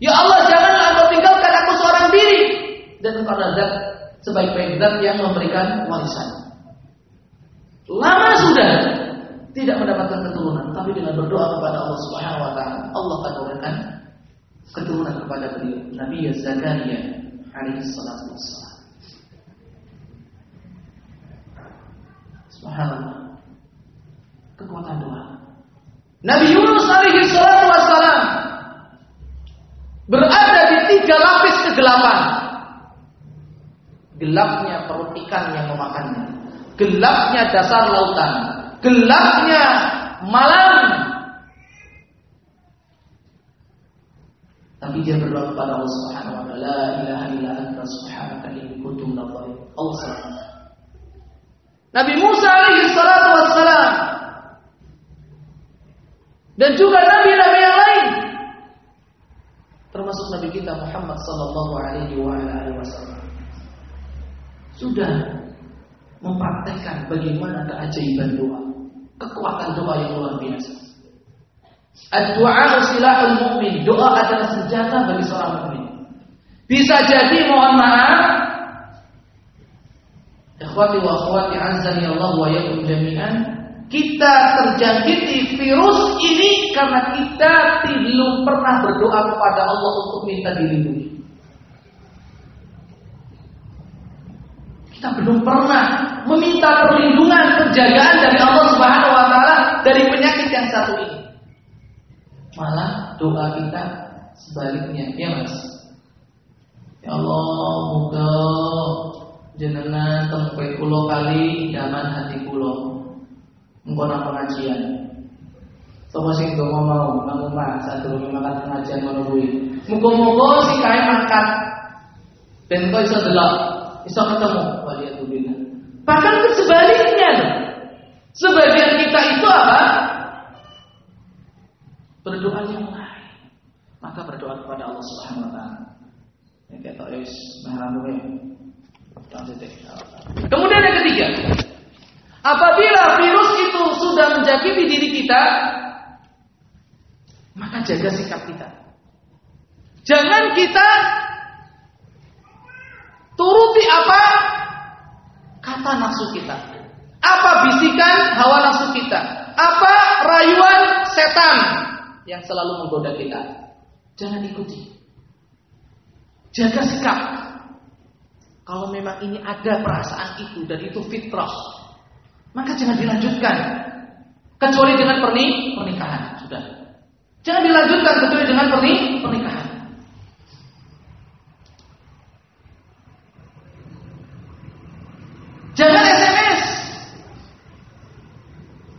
Ya Allah janganlah engkau tinggalkan aku seorang diri. Dan engkau adalah sebaik-baik zat yang memberikan warisan lama sudah tidak mendapatkan keturunan, tapi dengan berdoa kepada Allah Subhanahu wa taala, Allah memberikan keturunan kepada beliau, Nabi Zakaria alaihi salatu wassalam. Subhanallah. Kekuatan doa. Nabi Yunus alaihi salatu wassalam berada di tiga lapis kegelapan. Gelapnya perut ikan yang memakannya. Gelapnya dasar lautan gelapnya malam. Tapi dia berdoa kepada Allah Subhanahu wa taala, la ilaha illa anta subhanaka inni kuntu minadh Allah. Nabi Musa alaihi salatu wassalam dan juga nabi-nabi yang lain termasuk nabi kita Muhammad sallallahu alaihi wasallam sudah mempraktekkan bagaimana keajaiban doa kekuatan doa yang luar biasa. Doa silahul mukmin. Doa adalah senjata bagi seorang mukmin. Bisa jadi mohon maaf Ikhwati wa akhwati anzani Allah wa yakum jami'an kita terjangkiti virus ini karena kita belum pernah berdoa kepada Allah untuk minta dilindungi. Kita belum pernah meminta perlindungan, penjagaan dari Allah Subhanahu wa taala dari penyakit yang satu ini. Malah doa kita sebaliknya, ya Mas. Ya Allah, moga jenengan tempe kulo kali daman hati kulo. Engkau nak pengajian. Sopo sing donga mau, nang omah sadurunge makan pengajian ngono kuwi. Muga-muga si kae angkat ben iso delok, iso ketemu waliyatubillah. Bahkan sebaliknya Sebagian kita itu apa? Berdoa yang lain. Maka berdoa kepada Allah Subhanahu wa taala. Ya kita Kemudian yang ketiga, apabila virus itu sudah menjangkiti diri kita, maka jaga sikap kita. Jangan kita turuti apa kata nafsu kita. Apa bisikan hawa nafsu kita? Apa rayuan setan yang selalu menggoda kita? Jangan ikuti. Jaga sikap. Kalau memang ini ada perasaan itu dan itu fitrah, maka jangan dilanjutkan. Kecuali dengan perni pernikahan sudah. Jangan dilanjutkan kecuali dengan perni pernikahan. Jangan SMS.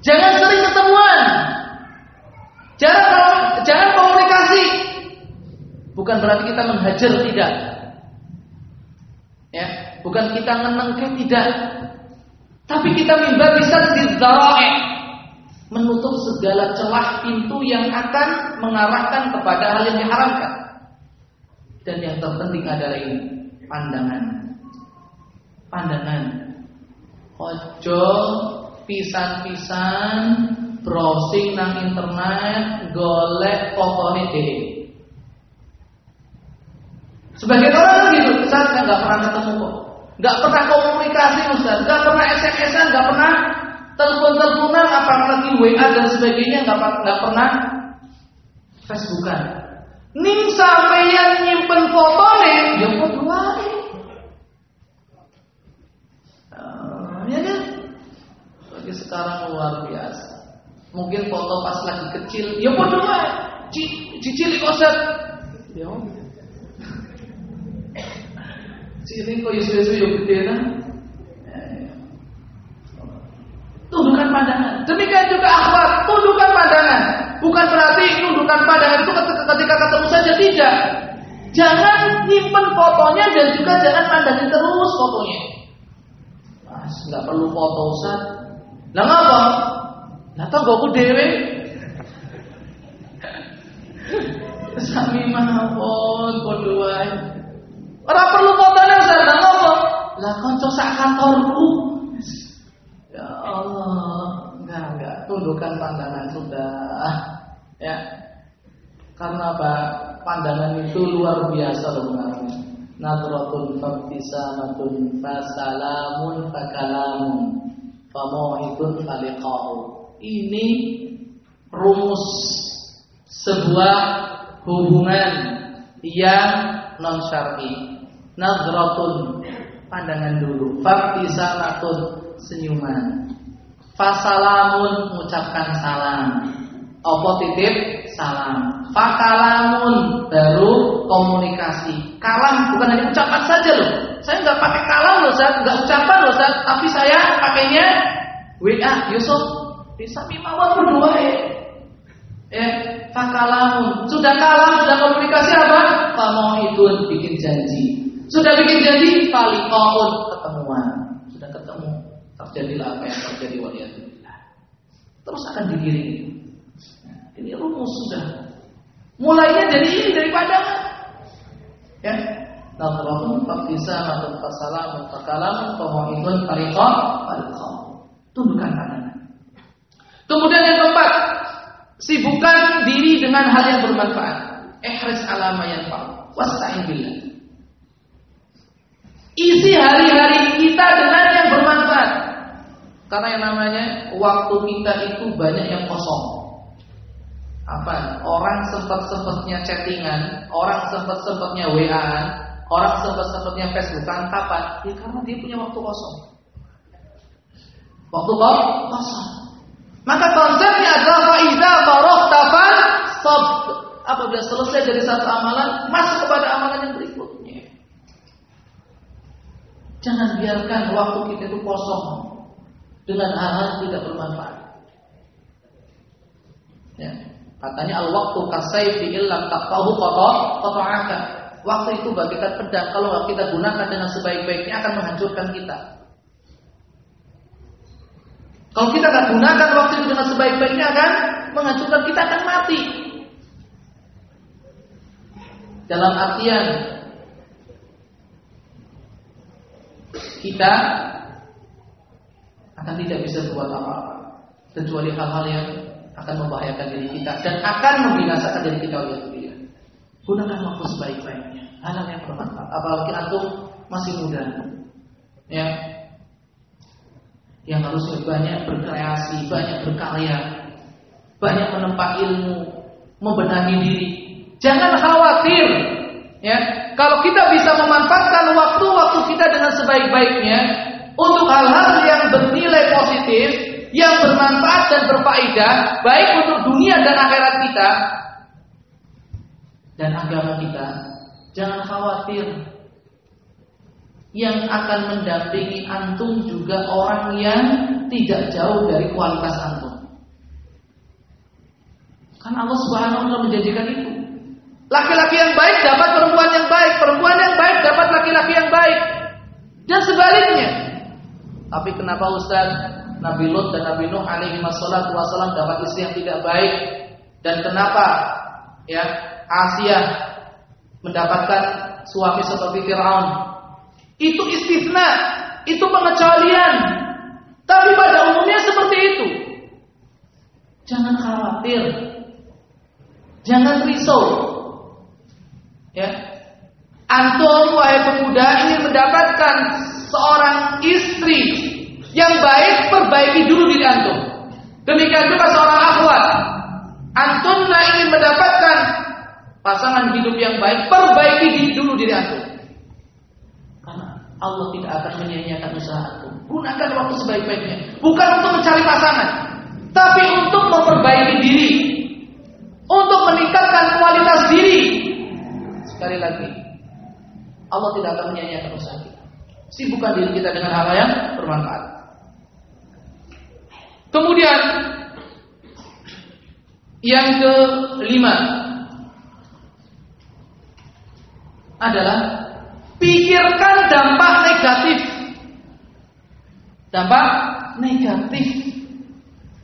Jangan sering ketemuan. Jangan jangan komunikasi. Bukan berarti kita menghajar tidak. Ya, bukan kita ngenengke tidak. Tapi kita mimba bisa didzara'i menutup segala celah pintu yang akan mengarahkan kepada hal yang diharamkan. Dan yang terpenting adalah ini, pandangan. Pandangan. Ojo pisan-pisan browsing nang internet golek fotone dhewe. Sebagai orang gitu, Ustaz nggak pernah ketemu kok. Nggak pernah komunikasi Ustaz, nggak pernah SMS-an, nggak pernah telepon-teleponan, apalagi WA dan sebagainya, nggak nggak pernah Facebookan. Ning sampeyan nyimpen fotone, ya foto wae. Uh, ya kan? Sekarang luar biasa. Mungkin foto pas lagi kecil, ya foto wae. Cicil kosat. Ya. Cilik kok yesu-yesu yo gede nah. Tundukkan pandangan. Demikian juga akhlak, tundukkan pandangan. Bukan berarti tundukkan pandangan itu ketika ketemu saja tidak. Jangan nyimpen fotonya dan juga jangan pandangin terus fotonya. Mas, nggak perlu foto Ustaz. Lah ngapa? Lah tau gak dewe. Sami mawon padha. Ora perlu fotone Ustaz, lah ngapa? Lah kanca sak kantorku. Ya Allah, enggak enggak tundukkan pandangan sudah. Ya. Karena apa? Pandangan itu luar biasa loh pengaruhnya. Nadratun fabtisamatun fasalamun fakalamun famohitun faliqahu. Ini rumus sebuah hubungan yang non syar'i. Nadratun pandangan dulu, fabtisamatun senyuman. Fasalamun mengucapkan salam. Apa titip salam. Fakalamun baru komunikasi. Kalam bukan hanya ucapan saja loh. Saya nggak pakai kalam loh, saya nggak ucapan loh, saya, tapi saya pakainya WA Yusuf bisa mimawat berdua ya. Ya, fakalamun. Sudah kalam, sudah komunikasi apa? itu bikin janji. Sudah bikin janji, faliqaun ketemuan. Sudah ketemu, terjadilah apa yang terjadi waliyadzubillah. Terus akan digiring. Ini rumus sudah. Mulainya dari ini dari pandangan. Ya. Nadratun fabtisamatun fasalamun fakalamun fawahidun fariqa fariqa. Tundukkan pandangan. Kemudian yang keempat, sibukkan diri dengan hal yang bermanfaat. Ihris ala ma yanfa' wasta'in billah. Isi hari-hari kita dengan yang bermanfaat. Karena yang namanya waktu kita itu banyak yang kosong apa orang sempat-sempatnya chattingan, orang sempat-sempatnya WA, orang sempat-sempatnya Facebookan kapan? Ya karena dia punya waktu kosong. Waktu kosong. Maka konsepnya adalah faiza tafan sob. Apabila selesai dari satu amalan, masuk kepada amalan yang berikutnya. Jangan biarkan waktu kita itu kosong dengan hal-hal tidak bermanfaat. Ya. Katanya al-waktu kasayfi illam taqtahu qata'aka. Waktu itu bagikan pedang kalau kita gunakan dengan sebaik-baiknya akan menghancurkan kita. Kalau kita akan gunakan waktu itu dengan sebaik-baiknya akan menghancurkan kita akan mati. Dalam artian kita akan tidak bisa berbuat apa-apa kecuali hal-hal yang akan membahayakan diri kita dan akan membinasakan diri kita oleh dia. Gunakan waktu sebaik-baiknya. Hal yang bermanfaat. Apalagi antum masih muda, ya, yang harus banyak berkreasi, banyak berkarya, banyak menempa ilmu, membenahi diri. Jangan khawatir, ya. Kalau kita bisa memanfaatkan waktu-waktu kita dengan sebaik-baiknya untuk hal-hal yang bernilai positif, yang bermanfaat dan berfaedah, baik untuk dunia dan akhirat kita dan agama kita. Jangan khawatir. Yang akan mendampingi antum juga orang yang tidak jauh dari kualitas antum. Karena Allah Subhanahu wa taala menjanjikan itu. Laki-laki yang baik dapat perempuan yang baik, perempuan yang baik dapat laki-laki yang baik. Dan sebaliknya. Tapi kenapa Ustaz Nabi Lut dan Nabi Nuh alaihi wassalam dapat istri yang tidak baik dan kenapa ya Asia mendapatkan suami seperti Firaun? Itu istisna, itu pengecualian. Tapi pada umumnya seperti itu. Jangan khawatir. Jangan risau. Ya. Antum wahai pemuda ingin mendapatkan seorang istri yang baik, perbaiki dulu diri antum. Demikian juga seorang akhwat. Antum ingin mendapatkan pasangan hidup yang baik, perbaiki dulu diri antum. Karena Allah tidak akan menyia-nyiakan usaha antum. Gunakan waktu sebaik-baiknya. Bukan untuk mencari pasangan, tapi untuk memperbaiki diri. Untuk meningkatkan kualitas diri. Sekali lagi, Allah tidak akan menyia-nyiakan usaha kita. Sibukkan diri kita dengan hal yang bermanfaat. Kemudian yang kelima adalah pikirkan dampak negatif. Dampak negatif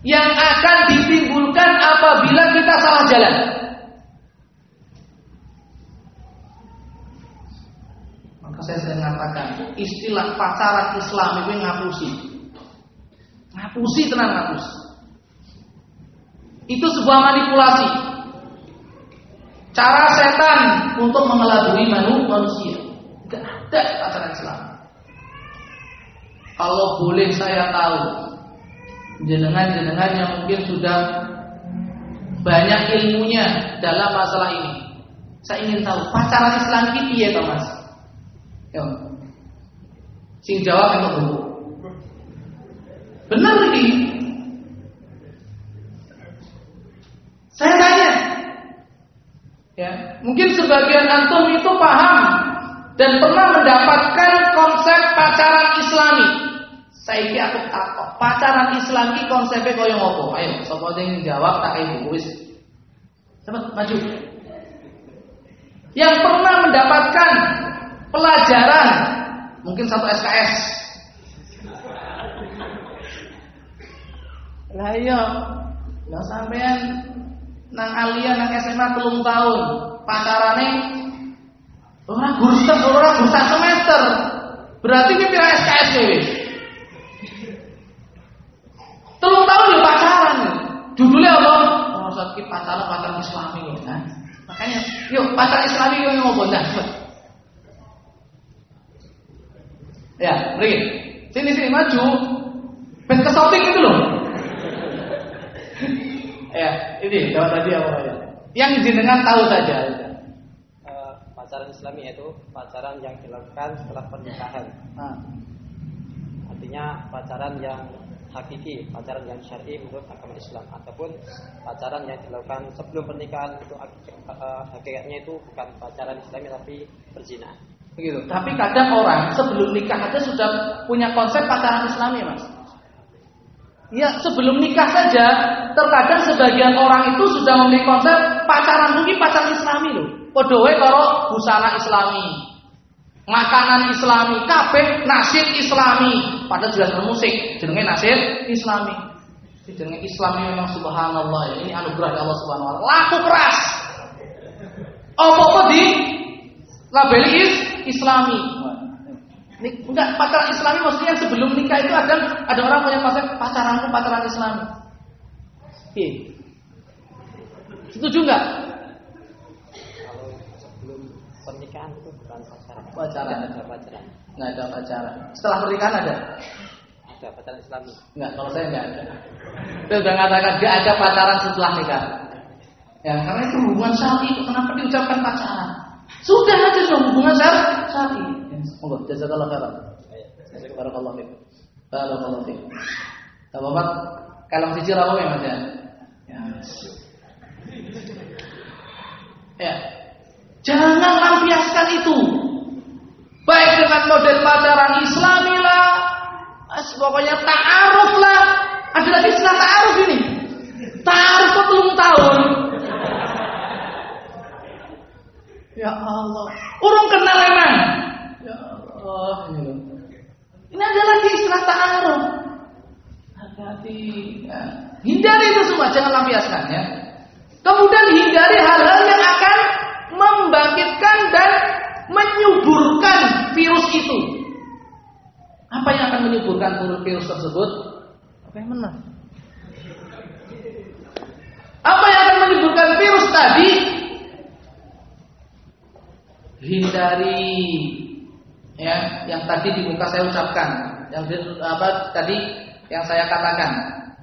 yang akan ditimbulkan apabila kita salah jalan. Maka saya sering mengatakan istilah pacaran Islam itu ngapusi. Ngapusi tenang ngapus. Itu sebuah manipulasi. Cara setan untuk mengelabui manusia. Tidak ada pacaran Islam. Kalau boleh saya tahu, jenengan-jenengan yang mungkin sudah banyak ilmunya dalam masalah ini. Saya ingin tahu pacaran Islam ini ya Mas? Yo. Sing jawab yang buku. Benar ini. Saya tanya. Ya, mungkin sebagian antum itu paham dan pernah mendapatkan konsep pacaran Islami. Saya ini aku takut. Pacaran Islam ini konsepnya kaya ngopo? Ayo, sapa sing jawab tak ibu wis. Cepat maju. Yang pernah mendapatkan pelajaran mungkin satu SKS. Lah iya, lah sampean nang alia nang SMA telung tahun, pacarane orang gursa orang gursa semester. Berarti ini pira SKS kowe. Telung tahun ya pacaran. Judulnya apa? Oh, pacaran pacaran Islami ya. Nah, makanya, yuk pacaran Islami yang ngopo dah. Ya, beri. Sini sini maju. Ben kesoping itu loh. ya, ini jawab tadi apa ya? Yang jenengan tahu saja.
Uh, pacaran Islami itu pacaran yang dilakukan setelah pernikahan.
Nah.
Artinya pacaran yang hakiki, pacaran yang syar'i menurut agama Islam ataupun pacaran yang dilakukan sebelum pernikahan itu uh, hakikatnya itu bukan pacaran Islami tapi berzina.
Begitu. Tapi kadang orang sebelum nikah aja sudah punya konsep pacaran Islami, Mas. Ya, sebelum nikah saja terkadang sebagian orang itu sudah memiliki konsep pacaran mungkin pacaran Islami loh. Podowe karo busana Islami. Makanan Islami, kabeh nasib Islami. Padahal jelas musik, jenenge nasib Islami. Jenenge Islami memang subhanallah. Ini anugerah Allah Subhanahu wa taala. Laku keras. Apa-apa di labeli is Islami. Enggak pacaran Islami maksudnya sebelum nikah itu ada ada orang punya konsep pacaranku pacaran Islami. Oke. Setuju enggak?
Kalau sebelum pernikahan itu bukan pacaran.
Pacaran.
Tidak ada pacaran.
Enggak ada pacaran. Setelah pernikahan ada?
Ada pacaran Islami.
Enggak, kalau saya enggak ada. Saya sudah mengatakan enggak ada pacaran setelah nikah. Ya, karena itu hubungan syar'i, kenapa diucapkan pacaran? Sudah aja dong hubungan syar'i. Ya. Monggo, jazakallah khairan. Barakallahu fiik. Barakallahu fiik. Bapak, kalau siji rawo ya Mas ya. Ya. Jangan lampiaskan itu. Baik dengan model pacaran lah, pokoknya ta'aruf lah. Ada lagi istilah ta'aruf ini. Ta'aruf kok belum tahun. Ya Allah. Urung kenal emang. Ya Allah. Ini ada lagi istilah ta'aruf. Hati-hati. Ya. Hindari itu semua, jangan lampiaskan ya. Kemudian hindari hal-hal yang akan membangkitkan dan menyuburkan virus itu. Apa yang akan menyuburkan virus tersebut? Apa yang menang? Apa yang akan menyuburkan virus tadi? Hindari ya, yang tadi di muka saya ucapkan, yang apa tadi yang saya katakan,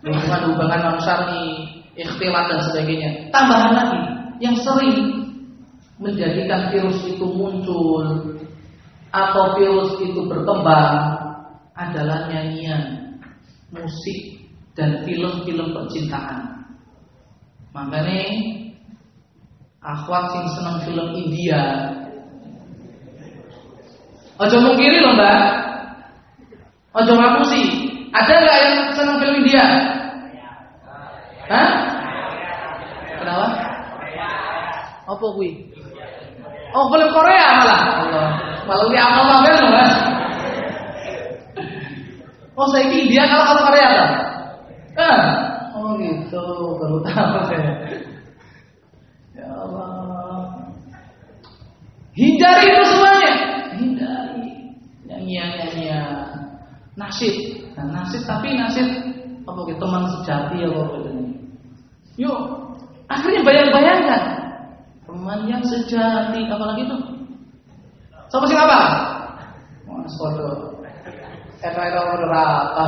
hubungan-hubungan syar'i, ikhtilat dan sebagainya. Tambahan lagi yang sering menjadikan virus itu muncul atau virus itu berkembang adalah nyanyian, musik dan film-film percintaan. Makanya akhwat sing seneng film India. Ojo mungkiri loh mbak. Ojo sih. Ada nggak yang seneng film India? Hah? Kenapa? Apa kui? Oh film Korea malah. Malah li amal mampir loh mas. Oh saya ini India kalau kalau Korea kan? Eh. Oh gitu baru tahu saya. Ya Allah. Hindari itu semuanya. Nasib. Nah, nasib tapi nasib apa gitu teman sejati ya apa gitu. Yuk, akhirnya bayang-bayangkan teman yang sejati, apalagi itu. Siapa sih apa? Mas foto. Era-era berapa?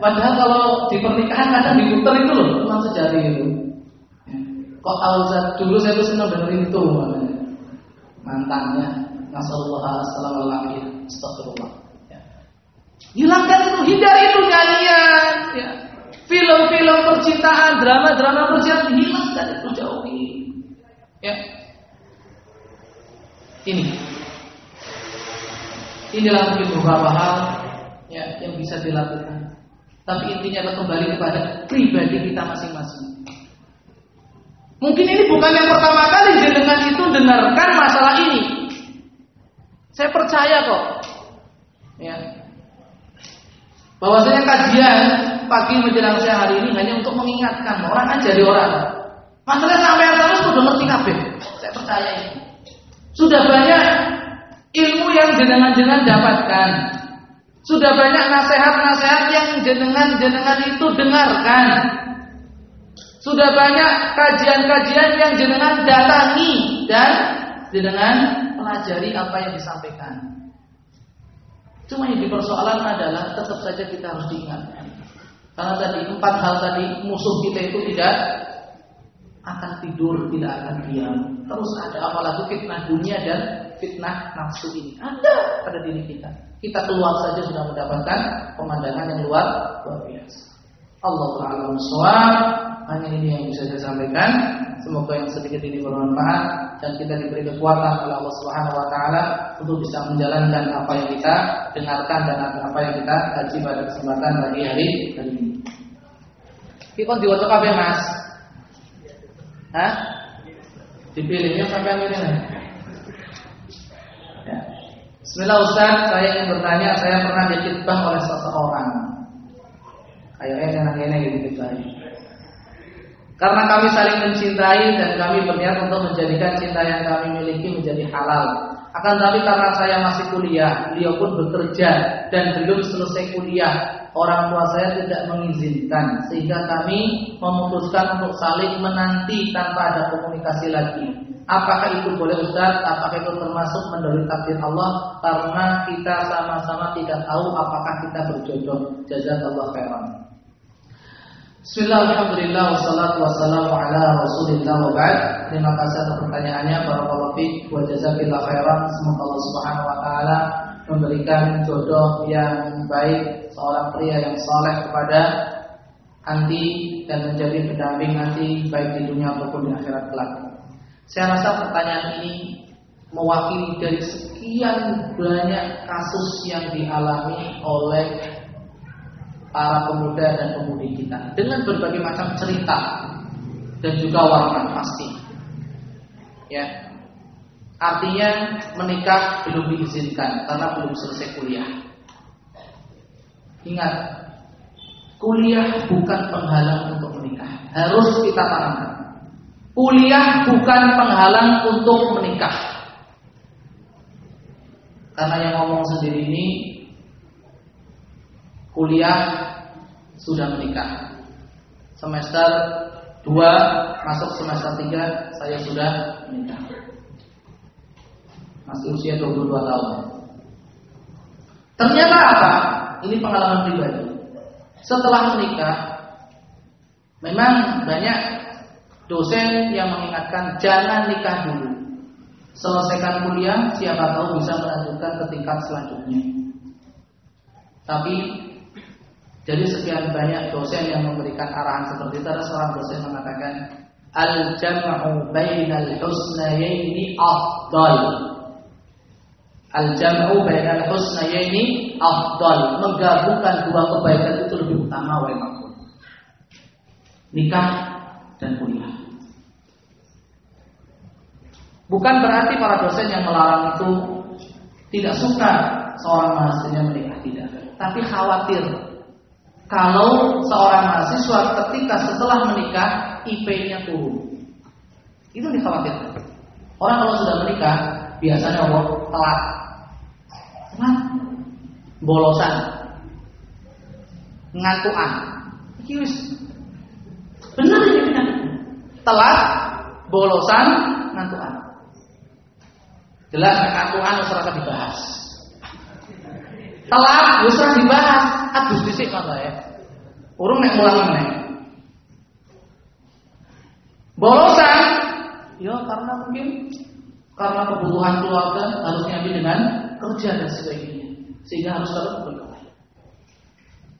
Padahal kalau di pernikahan kadang diputar itu loh teman sejati itu. Kok tahu dulu saya tuh senang dengerin itu mantannya. Nasallallahu alaihi Astagfirullah. Hilangkan itu, hindari itu nyanyian. Ya film-film percintaan, drama-drama percintaan hilangkan itu jauhi. Ya. Ini. Inilah mungkin beberapa hal ya yang bisa dilakukan. Tapi intinya adalah kembali kepada pribadi kita masing-masing. Mungkin ini bukan yang pertama kali dengan itu dengarkan masalah ini. Saya percaya kok. Ya. Bahwasanya kajian pagi menjelang siang hari ini hanya untuk mengingatkan orang aja di orang. Masalah sampai terus sudah ngerti kabeh. Saya percaya. Sudah banyak ilmu yang jenengan-jenengan dapatkan. Sudah banyak nasihat-nasihat yang jenengan-jenengan itu dengarkan. Sudah banyak kajian-kajian yang jenengan datangi dan jenengan pelajari apa yang disampaikan. Cuma yang dipersoalan adalah tetap saja kita harus diingatkan. Karena tadi empat hal tadi musuh kita itu tidak akan tidur, tidak akan diam. Terus ada apalagi fitnah dunia dan fitnah nafsu ini. Ada pada diri kita. Kita keluar saja sudah mendapatkan pemandangan yang luar biasa. Allah Taala hanya ini yang bisa saya sampaikan. Semoga yang sedikit ini bermanfaat dan kita diberi kekuatan oleh Allah Subhanahu wa taala untuk bisa menjalankan apa yang kita dengarkan dan apa yang kita kaji pada kesempatan pagi hari ini. Kita diwaca kabeh Mas. Hah? Dipilihnya sampai ini. Ya. Bismillah Ustaz, saya ingin bertanya, saya pernah dikitbah oleh seseorang. Kayak enak enak gitu karena kami saling mencintai dan kami berniat untuk menjadikan cinta yang kami miliki menjadi halal. Akan tapi karena saya masih kuliah, beliau pun bekerja dan belum selesai kuliah. Orang tua saya tidak mengizinkan sehingga kami memutuskan untuk saling menanti tanpa ada komunikasi lagi. Apakah itu boleh Ustaz? Apakah itu termasuk menurut takdir Allah? Karena kita sama-sama tidak tahu apakah kita berjodoh. Jazakallah khairan. Bismillahirrahmanirrahim. Wassalatu wassalamu ala Rasulillah wa ba'd. Terima kasih atas pertanyaannya para taufik wa jazakallahu khairan. Semoga Allah Subhanahu wa taala memberikan jodoh yang baik seorang pria yang saleh kepada anti dan menjadi pendamping nanti baik di dunia maupun di akhirat kelak. Saya rasa pertanyaan ini mewakili dari sekian banyak kasus yang dialami oleh para pemuda dan pemudi kita dengan berbagai macam cerita dan juga warna pasti. Ya. Artinya menikah belum diizinkan karena belum selesai kuliah. Ingat, kuliah bukan penghalang untuk menikah. Harus kita tanamkan. Kuliah bukan penghalang untuk menikah. Karena yang ngomong sendiri ini kuliah sudah menikah. Semester dua masuk semester tiga saya sudah menikah. Masih usia 22 tahun. Ternyata apa? Ini pengalaman pribadi. Setelah menikah, memang banyak dosen yang mengingatkan jangan nikah dulu. Selesaikan kuliah, siapa tahu bisa melanjutkan ke tingkat selanjutnya. Tapi jadi sekian banyak dosen yang memberikan arahan seperti itu ada seorang dosen mengatakan al-jam'u bainal husnayaini afdal. Al-jam'u bainal husnayaini afdal. Menggabungkan dua kebaikan itu lebih utama wa Nikah dan kuliah. Bukan berarti para dosen yang melarang itu tidak suka seorang mahasiswa menikah tidak, tapi khawatir kalau seorang mahasiswa ketika setelah menikah IP-nya turun. Itu dikhawatirkan. Orang kalau sudah menikah biasanya Allah telat. Telat. Bolosan. Ngantuan. Kius. Benar ini benar. Telat, bolosan, ngantuan. Jelas ngantuan usah dibahas. Telat, usah dibahas. Agus disik kata ya. Urung nek mulang meneh. Bolosan, ya karena mungkin karena kebutuhan keluarga harus diambil dengan kerja dan sebagainya, sehingga harus terus berkelahi.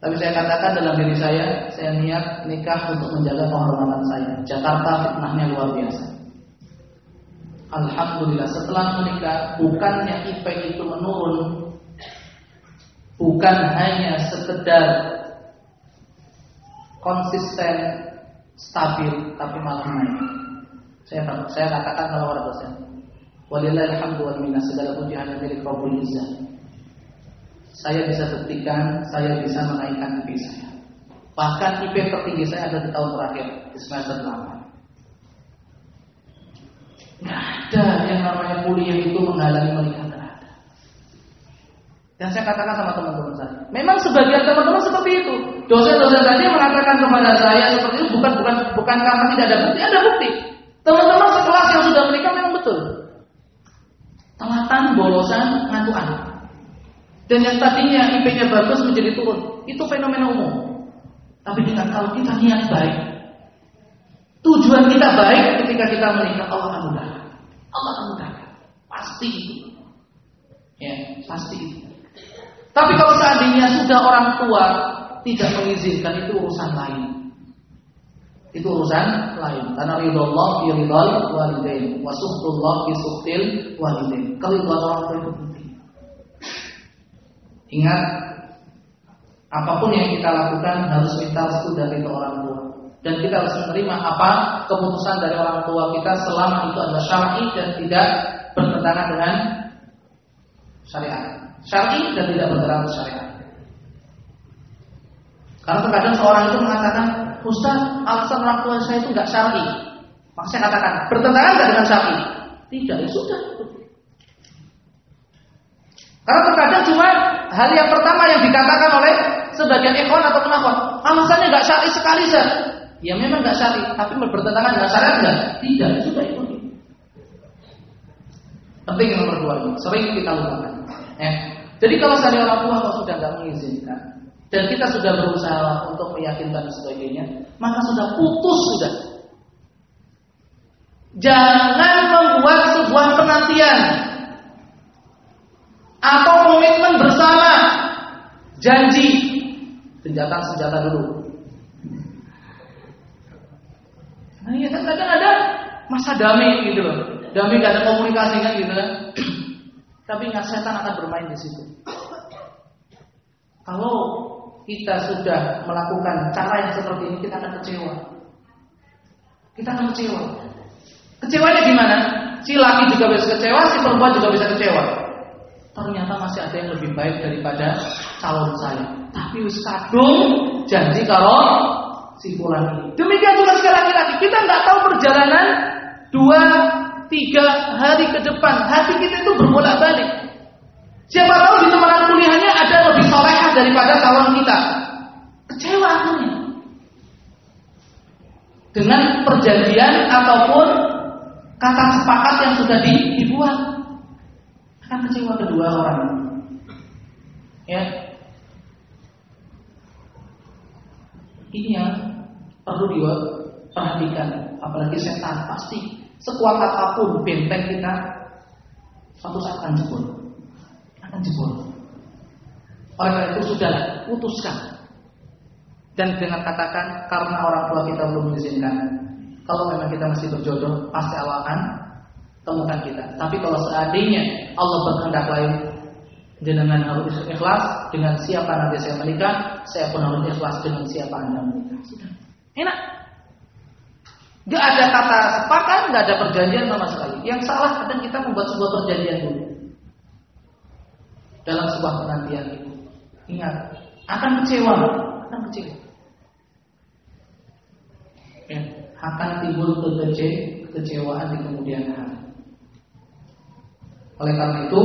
Tapi saya katakan dalam diri saya, saya niat nikah untuk menjaga kehormatan saya. Jakarta fitnahnya luar biasa. Alhamdulillah setelah menikah bukannya IP itu menurun, bukan hanya sekedar konsisten, stabil, tapi malah naik. Saya saya katakan kalau orang dosen, walillahilhamdu wal minna segala puji hanya milik Rabbul Izzah. Saya bisa buktikan, saya bisa menaikkan IP saya. Bahkan IP tertinggi saya ada di tahun terakhir, di semester 8. Nggak ada yang namanya kuliah itu menghalangi menikah. Dan saya katakan sama teman-teman saya, memang sebagian teman-teman seperti itu. Dosen-dosen tadi mengatakan kepada saya seperti itu bukan bukan bukan karena tidak ada bukti, ada bukti. Teman-teman sekelas yang sudah menikah memang betul. Telatan, bolosan, ngantuan. Dan yang tadinya IP-nya bagus menjadi turun. Itu fenomena umum. Tapi dengan kalau kita niat baik, tujuan kita baik ketika kita menikah, Allah akan mudah. Allah akan mudah. Pasti itu. Ya, pasti itu. Tapi kalau seandainya sudah orang tua tidak mengizinkan itu urusan lain. Itu urusan lain. Karena ridho fi ridhal walidain, wa fi suhtil walidain. Keridhaan orang tua itu penting. Ingat, apa pun yang kita lakukan harus minta restu dari orang tua. Dan kita harus menerima apa keputusan dari orang tua kita selama itu adalah syar'i dan tidak bertentangan dengan syariat syar'i dan tidak bertentangan syariat. Karena terkadang seorang itu mengatakan, Ustaz, alasan orang tua saya itu nggak syar'i. Maka saya katakan, bertentangan nggak dengan syar'i? Tidak, ya sudah. Karena terkadang cuma hal yang pertama yang dikatakan oleh sebagian ikhwan atau penakut, alasannya nggak syar'i sekali saja. Ya memang nggak syar'i, tapi bertentangan dengan syariat enggak? Tidak, ya sudah. Penting yang nomor dua ini, sering kita lupakan. Eh, jadi kalau saya orang tua kalau sudah tidak mengizinkan dan kita sudah berusaha untuk meyakinkan sebagainya, maka sudah putus sudah. Jangan membuat sebuah penantian atau komitmen bersama, janji, senjata-senjata dulu. Nah, ya kan kadang ada masa damai gitu loh. Damai gak ada komunikasi kan gitu kan. Tapi ingat setan akan bermain di situ. Kalau kita sudah melakukan cara yang seperti ini, kita akan kecewa. Kita akan kecewa. Kecewanya gimana? Si laki juga bisa kecewa, si perempuan juga bisa kecewa. Ternyata masih ada yang lebih baik daripada calon saya. Tapi wis kadung janji kalau si ini. Demikian juga sekali laki-laki. Kita nggak tahu perjalanan dua, tiga hari ke depan. Hati kita itu berbolak balik. Siapa tahu di teman kuliahnya ada lebih solehah daripada calon kita. Kecewa akhirnya. Dengan perjanjian ataupun kata sepakat yang sudah dibuat. Akan kecewa kedua orang. Ya. Ini yang perlu diperhatikan. Apalagi setan pasti sekuat apa pun benteng kita suatu saat akan jebol. Akan jebol. Oleh karena itu sudah putuskan. Dan dengan katakan karena orang tua kita belum mengizinkan. Kalau memang kita masih berjodoh, pasti Allah akan temukan kita. Tapi kalau seandainya Allah berkehendak lain, jenengan harus ikhlas dengan siapa nanti saya menikah, saya pun harus ikhlas dengan siapa anda menikah. Sudah, enak. Gak ada kata sepakat, gak ada perjanjian sama sekali. Yang salah kadang kita membuat sebuah perjanjian dulu dalam sebuah penantian itu. Ingat, akan kecewa, akan kecewa. Ya, akan timbul kece, kecewaan di kemudian hari. Oleh karena itu,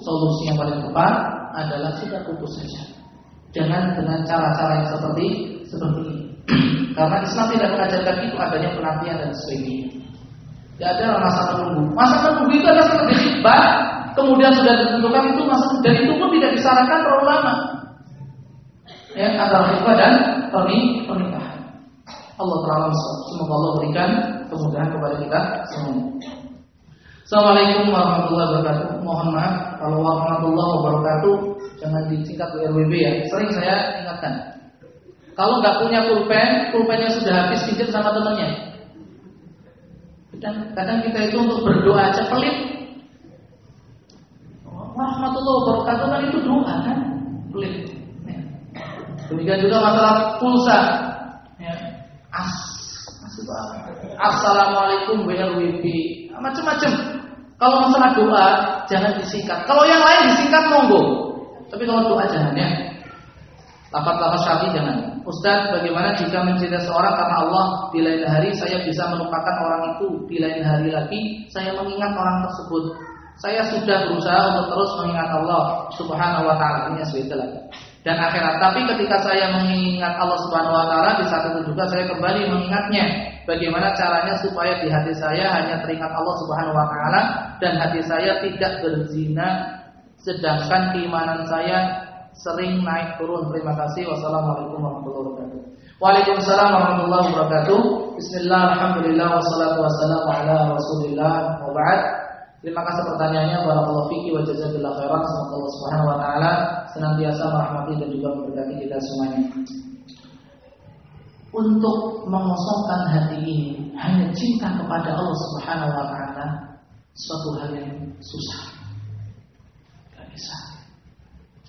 solusi yang paling tepat adalah sudah putus saja. Jangan dengan cara-cara yang seperti seperti ini. Karena Islam tidak mengajarkan itu adanya penantian dan sebagainya. Tidak ada masa menunggu. Masa menunggu itu adalah seperti khidbah, kemudian sudah ditentukan itu masa dan itu pun tidak disarankan terlalu lama. Ya, antara khidbah dan pernikahan. Allah Taala semoga Allah berikan kemudahan kepada kita semua. Assalamualaikum warahmatullahi wabarakatuh. Mohon maaf kalau warahmatullahi wabarakatuh jangan disingkat RWB ya. Sering saya ingatkan. Kalau nggak punya pulpen, pulpennya sudah habis pinjam sama temannya. Kadang, kadang kita itu untuk berdoa aja pelit. Warahmatullahi wabarakatuh kan itu doa kan, pelit. Ya. Demikian juga masalah pulsa. Ya. As, Assalamualaikum WLWB macam-macam. Kalau masalah doa jangan disingkat. Kalau yang lain disingkat monggo. Tapi kalau doa jangan ya. Lafaz-lafaz syafi jangan. Ustaz, bagaimana jika mencintai seorang karena Allah di lain hari saya bisa melupakan orang itu, di lain hari lagi saya mengingat orang tersebut. Saya sudah berusaha untuk terus mengingat Allah Subhanahu wa taala. Dan akhirat. Tapi ketika saya mengingat Allah Subhanahu wa taala di saat itu juga saya kembali mengingatnya. Bagaimana caranya supaya di hati saya hanya teringat Allah Subhanahu wa taala dan hati saya tidak berzina sedangkan keimanan saya sering naik turun. Terima kasih. Wassalamualaikum warahmatullahi wabarakatuh. Waalaikumsalam warahmatullahi wabarakatuh. Bismillah, alhamdulillah, wassalatu wassalamu ala rasulillah. Terima kasih pertanyaannya Barakallahu fiki wa jazakallahu khairan Semoga Allah subhanahu wa ta'ala Senantiasa merahmati dan juga memberkati kita semuanya Untuk mengosongkan hati ini Hanya cinta kepada Allah subhanahu wa ta'ala Suatu hal yang susah Gak bisa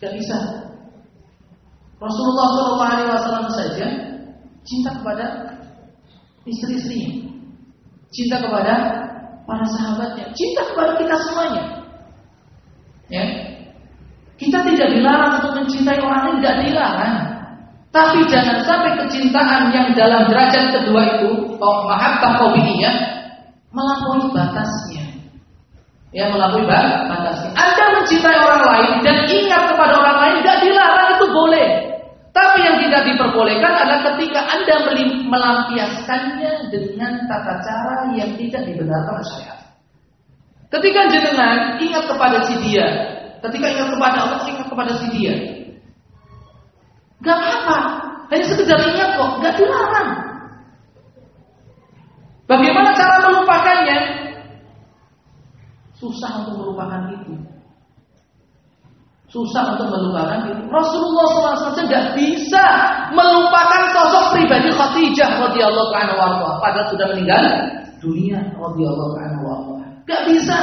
Gak bisa Rasulullah SAW saja Cinta kepada Istri-istrinya Cinta kepada para sahabatnya, cinta kepada kita semuanya. Ya. Kita tidak dilarang untuk mencintai orang lain, tidak dilarang. Tapi jangan sampai kecintaan yang dalam derajat kedua itu, mahabbah qabiliyah melampaui batasnya. Ya, melampaui batasnya. Anda mencintai orang lain dan ingat kepada orang lain, tidak dilarang itu boleh. Tapi yang tidak diperbolehkan adalah ketika Anda melampiaskannya dengan tata cara yang tidak dibenarkan oleh syariat. Ketika jenengan ingat kepada si dia, ketika ingat kepada Allah, ingat kepada si dia. Gak apa, hanya sekedar ingat kok, gak dilarang. Bagaimana cara melupakannya? Susah untuk melupakan itu. Susah untuk melupakan itu. Rasulullah SAW tidak bisa melupakan sosok pribadi Khadijah radhiyallahu anha padahal sudah meninggal dunia radhiyallahu anha. Gak bisa.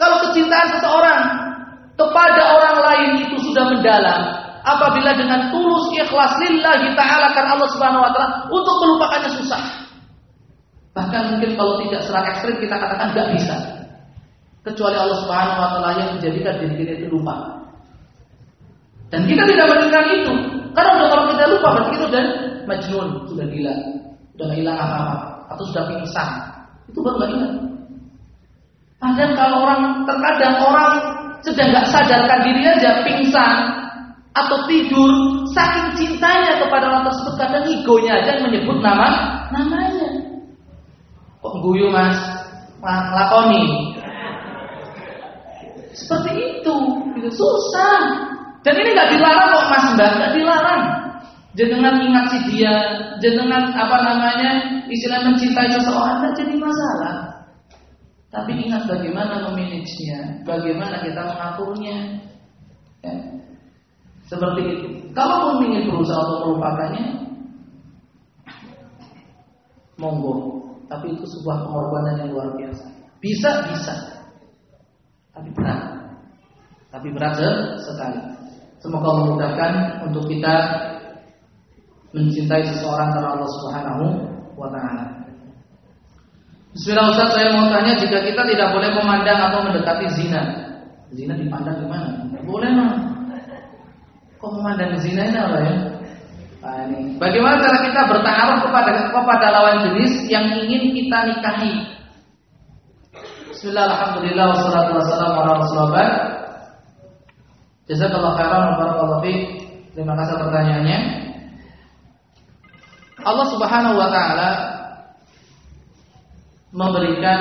Kalau kecintaan seseorang kepada orang lain itu sudah mendalam, apabila dengan tulus ikhlas lillahi taala karena Allah Subhanahu wa taala untuk melupakannya susah. Bahkan mungkin kalau tidak secara ekstrim kita katakan gak bisa. Kecuali Allah Subhanahu wa taala yang menjadikan diri kita itu lupa. Dan kita tidak menginginkan itu. Karena kalau kita lupa berarti kita sudah majnun, sudah gila, sudah hilang apa-apa, atau sudah pingsan. Itu baru nggak ingat. Padahal kalau orang terkadang orang sedang nggak sadarkan diri aja pingsan atau tidur, saking cintanya kepada orang tersebut kadang egonya aja menyebut nama namanya. Kok guyu mas? Lakoni. Seperti itu, itu susah. Dan ini nggak dilarang kok Mas Mbak, nggak dilarang. Jenengan ingat si dia, jenengan apa namanya, istilah mencintai seseorang nggak jadi masalah. Tapi ingat bagaimana memanagenya, bagaimana kita mengaturnya. Ya. Seperti itu. Kalau ingin berusaha untuk melupakannya, monggo. Tapi itu sebuah pengorbanan yang luar biasa. Bisa, bisa. Tapi berat. Tapi berat sekali. Semoga memudahkan untuk kita mencintai seseorang karena Allah Subhanahu wa taala. Bismillah Ustaz, saya mau tanya jika kita tidak boleh memandang atau mendekati zina. Zina dipandang gimana? Boleh mah. Kok memandang zina ini apa ya? Nah. Bagaimana cara kita bertaruh kepada kepada lawan jenis yang ingin kita nikahi? Bismillah, alhamdulillah, wassalatu wassalamu ala khairan barakallahu fiik. Terima kasih pertanyaannya. Allah Subhanahu wa taala memberikan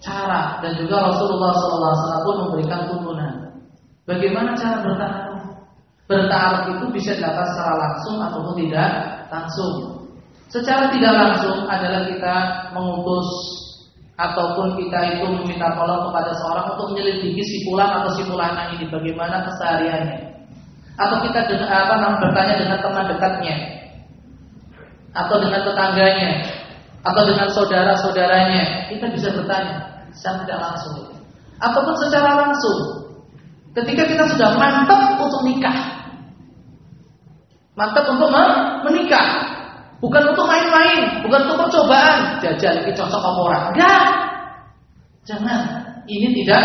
cara dan juga Rasulullah SAW pun memberikan tuntunan. Bagaimana cara bertaruh? Bertaruh itu bisa dilakukan secara langsung ataupun tidak langsung. Secara tidak langsung adalah kita mengutus ataupun kita itu meminta tolong kepada seorang untuk menyelidiki si pulang atau si pulana ini bagaimana kesehariannya. Atau kita dengan, apa namanya bertanya dengan teman dekatnya. Atau dengan tetangganya. Atau dengan saudara-saudaranya. Kita bisa bertanya secara tidak langsung ataupun secara langsung. Ketika kita sudah mantap untuk nikah. Mantap untuk menikah Bukan untuk main-main, bukan untuk percobaan. Jajal ini cocok apa orang? Enggak. Jangan. Ini tidak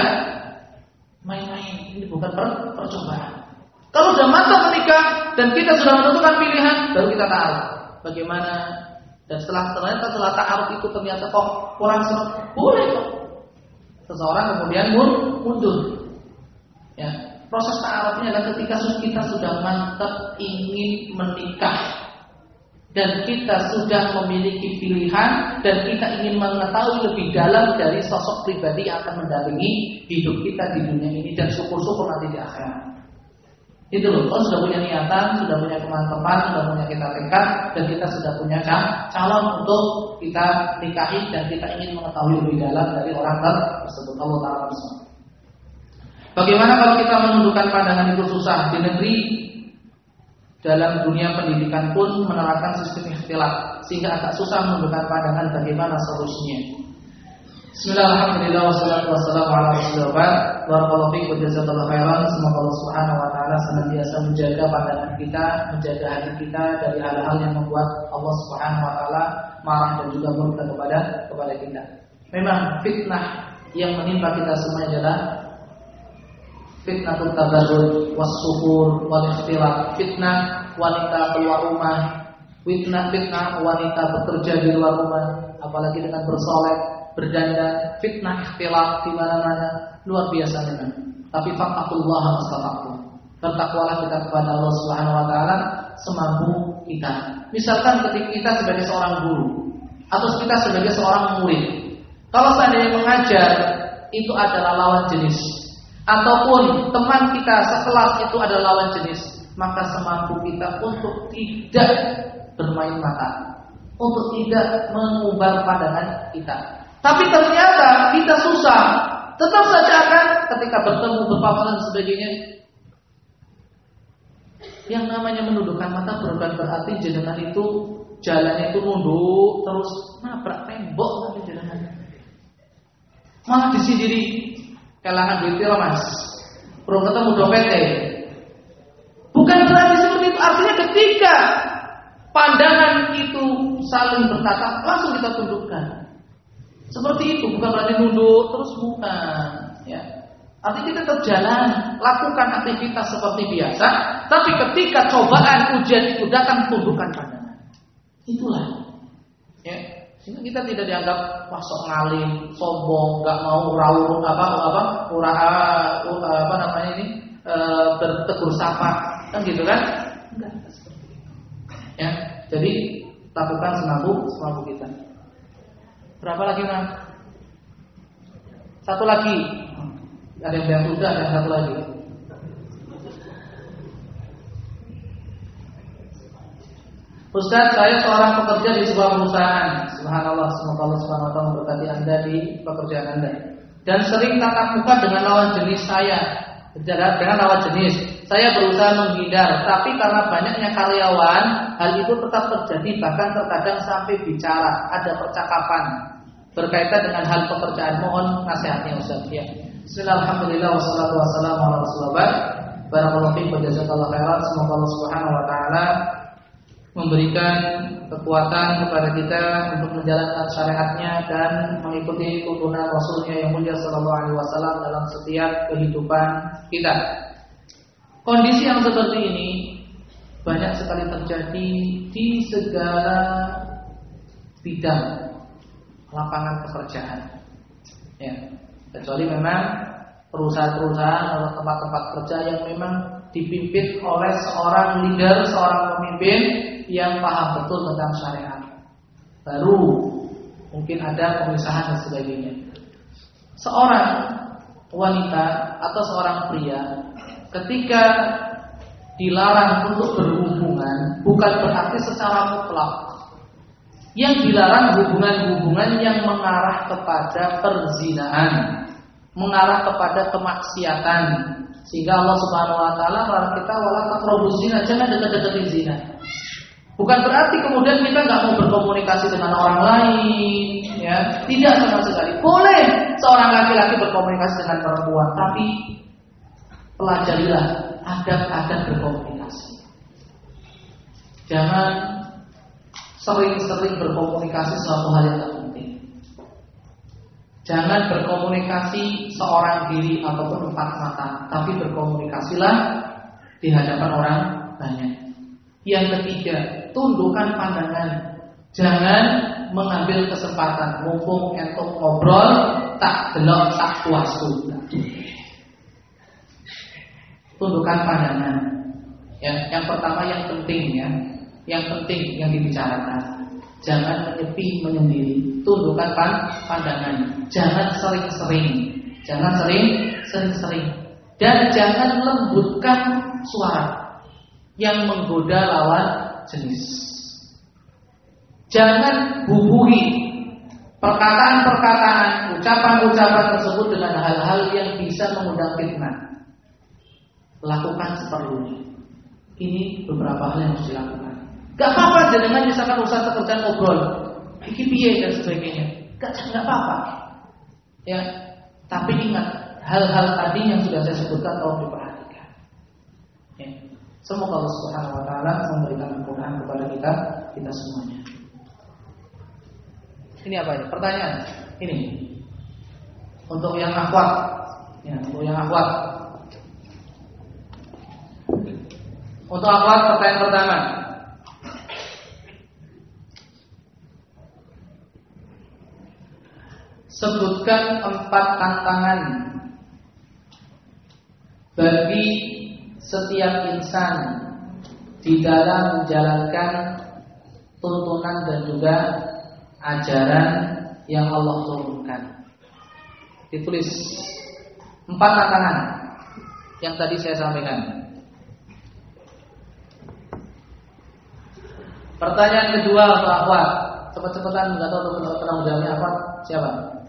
main-main. Ini bukan per percobaan. Kalau sudah mantap menikah dan kita sudah menentukan pilihan, baru kita tahu bagaimana. Dan setelah ternyata setelah taaruf itu ternyata kok kurang serap, boleh kok. Seseorang kemudian mundur. Ya, proses taarufnya adalah ketika kita sudah mantap ingin menikah dan kita sudah memiliki pilihan dan kita ingin mengetahui lebih dalam dari sosok pribadi yang akan mendampingi hidup kita di dunia ini dan syukur-syukur nanti di akhirat. Itu loh, kalau sudah punya niatan, sudah punya teman-teman, sudah punya kita tekad dan kita sudah punya calon untuk kita nikahi dan kita ingin mengetahui lebih dalam dari orang tersebut. Allah Taala Bagaimana kalau kita menundukkan pandangan itu susah di negeri dalam dunia pendidikan pun menerapkan sistem ikhtilat sehingga agak susah menentukan pandangan bagaimana solusinya. Bismillahirrahmanirrahim. Wassalatu wassalamu ala rasulillah. Barakallahu fiik wa jazakallahu khairan. Semoga Allah Subhanahu wa taala senantiasa menjaga pandangan kita, menjaga hati kita dari hal-hal yang membuat Allah Subhanahu wa taala marah dan juga murka kepada kepada kita. Memang fitnah yang menimpa kita semua adalah fitnah tabarruj was-suhur wal ikhtilaf fitnah wanita keluar rumah. Fitnah fitnah wanita bekerja di luar rumah apalagi dengan bersolek berdandan fitnah ikhtilaf di mana-mana luar biasa memang tapi faktullah mastata'tum bertakwalah kita kepada Allah Subhanahu wa taala semampu kita. Misalkan ketika kita sebagai seorang guru atau kita sebagai seorang murid. Kalau seandainya mengajar itu adalah lawan jenis ataupun teman kita sekelas itu adalah lawan jenis, maka semampu kita untuk tidak bermain mata, untuk tidak mengubah pandangan kita. Tapi ternyata kita susah Tetap saja akan ketika bertemu berpapasan sebagainya yang namanya menundukkan mata bukan berarti jenengan itu jalannya itu nunduk terus nabrak tembok nanti jenengan. Malah disindiri kelangan duit mas. Belum ketemu dompetnya. Bukan berarti seperti itu. Artinya ketika pandangan itu saling bertatap, langsung kita tundukkan. Seperti itu, bukan berarti nunduk terus bukan. Ya. Artinya kita tetap jalan, lakukan aktivitas seperti biasa, tapi ketika cobaan ujian itu datang, tundukkan pandangan. Itulah. Ya. Sehingga kita tidak dianggap masuk ngalim, sombong, nggak mau raur apa apa uraha apa namanya ini e, bertegur sapa, kan gitu kan? Enggak seperti itu. Ya, jadi lakukan semampu semampu kita. Berapa lagi mas? Satu lagi. Ada yang bilang sudah, ada satu lagi. Ustaz, saya seorang pekerja di sebuah perusahaan. Subhanallah, semoga Allah Subhanahu wa taala memberkati Anda di pekerjaan Anda. Dan sering tatap muka dengan lawan jenis saya. Dengan lawan jenis. Saya berusaha menghindar, tapi karena banyaknya karyawan, hal itu tetap terjadi bahkan terkadang sampai bicara, ada percakapan berkaitan dengan hal pekerjaan. Mohon nasihatnya Ustaz. Ya. Bismillahirrahmanirrahim. Wassalatu wassalamu ala Rasulillah. Barakallahu fiikum wa jazakallahu khairan. Semoga Allah Subhanahu wa taala memberikan kekuatan kepada kita untuk menjalankan syariatnya dan mengikuti tuntunan Rasulnya yang mulia Sallallahu Alaihi Wasallam dalam setiap kehidupan kita. Kondisi yang seperti ini banyak sekali terjadi di segala bidang lapangan pekerjaan. Ya, kecuali memang perusahaan-perusahaan atau tempat-tempat kerja yang memang dipimpin oleh seorang leader, seorang pemimpin yang paham betul tentang syariat. Baru mungkin ada pemisahan dan sebagainya. Seorang wanita atau seorang pria ketika dilarang untuk berhubungan bukan berarti secara mutlak. Yang dilarang hubungan-hubungan yang mengarah kepada perzinahan, mengarah kepada kemaksiatan. Sehingga Allah Subhanahu wa taala kita wala taqrabuz zina, jangan dekat-dekati zina. Bukan berarti kemudian kita nggak mau berkomunikasi dengan orang lain, ya. Tidak sama sekali. Boleh seorang laki-laki berkomunikasi dengan perempuan, tapi pelajarilah adab-adab berkomunikasi. Jangan sering-sering berkomunikasi suatu hal yang tak penting. Jangan berkomunikasi seorang diri ataupun empat mata, tapi berkomunikasilah di hadapan orang banyak. Yang ketiga, tundukkan pandangan. Jangan mengambil kesempatan mumpung entuk ngobrol tak delok tak puas Tundukkan pandangan. Ya, yang pertama yang penting ya, yang penting yang dibicarakan. Jangan menyepi menyendiri. Tundukkan pan pandangan. Jangan sering-sering. Jangan sering sering-sering. Dan jangan lembutkan suara yang menggoda lawan jenis. Jangan bubuhi perkataan-perkataan, ucapan-ucapan tersebut dengan hal-hal yang bisa mengundang fitnah. Lakukan seperlunya. Ini beberapa hal yang harus dilakukan. Gak apa-apa jangan misalkan usaha pekerjaan ngobrol, iki piye dan sebagainya. Gak gak apa-apa. Ya, tapi ingat hal-hal tadi yang sudah saya sebutkan tolong diperhatikan. Ya. Semoga Allah Subhanahu wa taala memberikan kemudahan kepada kita kita semuanya. Ini apa ini? Pertanyaan. Ini. Untuk yang akhwat. Ya, untuk yang akhwat. Untuk akhwat pertanyaan pertama. Sebutkan empat tantangan bagi setiap insan di dalam menjalankan tuntunan dan juga ajaran yang Allah turunkan. Ditulis empat tantangan yang tadi saya sampaikan. Pertanyaan kedua Pak Ahwat, cepet-cepetan nggak tahu penanggung jawabnya apa? Siapa?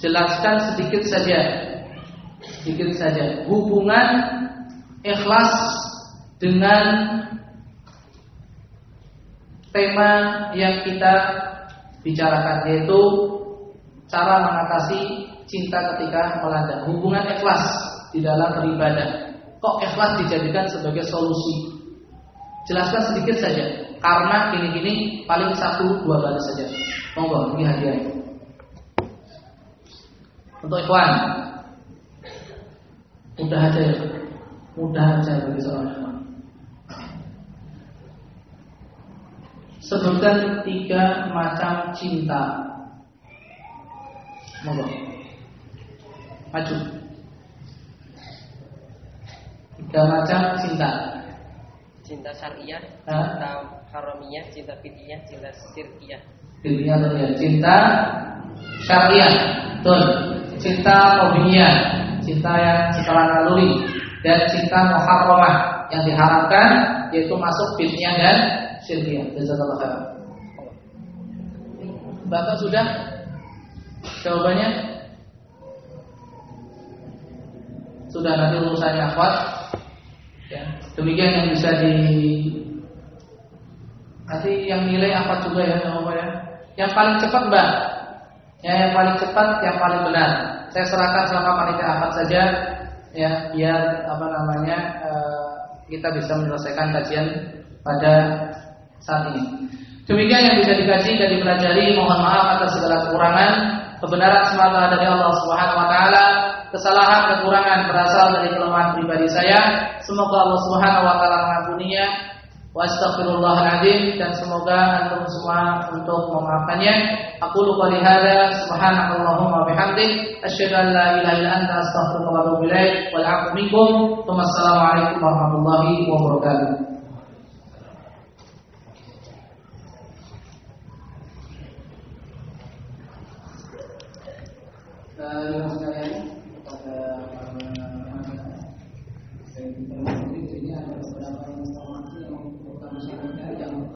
Jelaskan sedikit saja. Sedikit saja hubungan ikhlas dengan tema yang kita bicarakan yaitu cara mengatasi cinta ketika melanda. Hubungan ikhlas di dalam beribadah. Kok ikhlas dijadikan sebagai solusi? Jelaskan sedikit saja. Karena gini-gini paling satu dua kali saja. Monggo, ini hadiah. Untuk ikhwan. Mudah aja ya. Mudah aja bagi seorang ikhwan. Sebutkan tiga macam cinta. Monggo. Maju. Tiga macam cinta.
Cinta syariah, cinta haramiyah, cinta fitiyah, cinta sirkiyah.
Cinta atau ya? Cinta syariah, betul. Cinta mobinia, cinta yang setelah naluri dan cinta muharramah yang diharamkan yaitu masuk fitnah dan syirkiyah. Jazakallahu khairan. Bapak sudah jawabannya? Sudah nanti urusannya akhwat. Ya, demikian yang bisa di nanti yang nilai apa juga ya Bapak ya. Yang paling cepat Mbak. Ya, yang paling cepat, yang paling benar. Saya serahkan sama panitia apa saja ya biar apa namanya eh, kita bisa menyelesaikan kajian pada saat ini. Demikian yang bisa dikaji dan dipelajari. Mohon maaf atas segala kekurangan. Kebenaran semata dari Allah Subhanahu Wa Taala. Kesalahan kekurangan berasal dari kelemahan pribadi saya. Semoga Allah Subhanahu Wa Taala mengampuninya. Wa astaghfirullahaladzim dan semoga antum semua untuk memaafkannya. Aku lupa hadza subhanakallahumma bihamdik asyhadu an anta astaghfiruka wa atubu warahmatullahi wabarakatuh. Eh,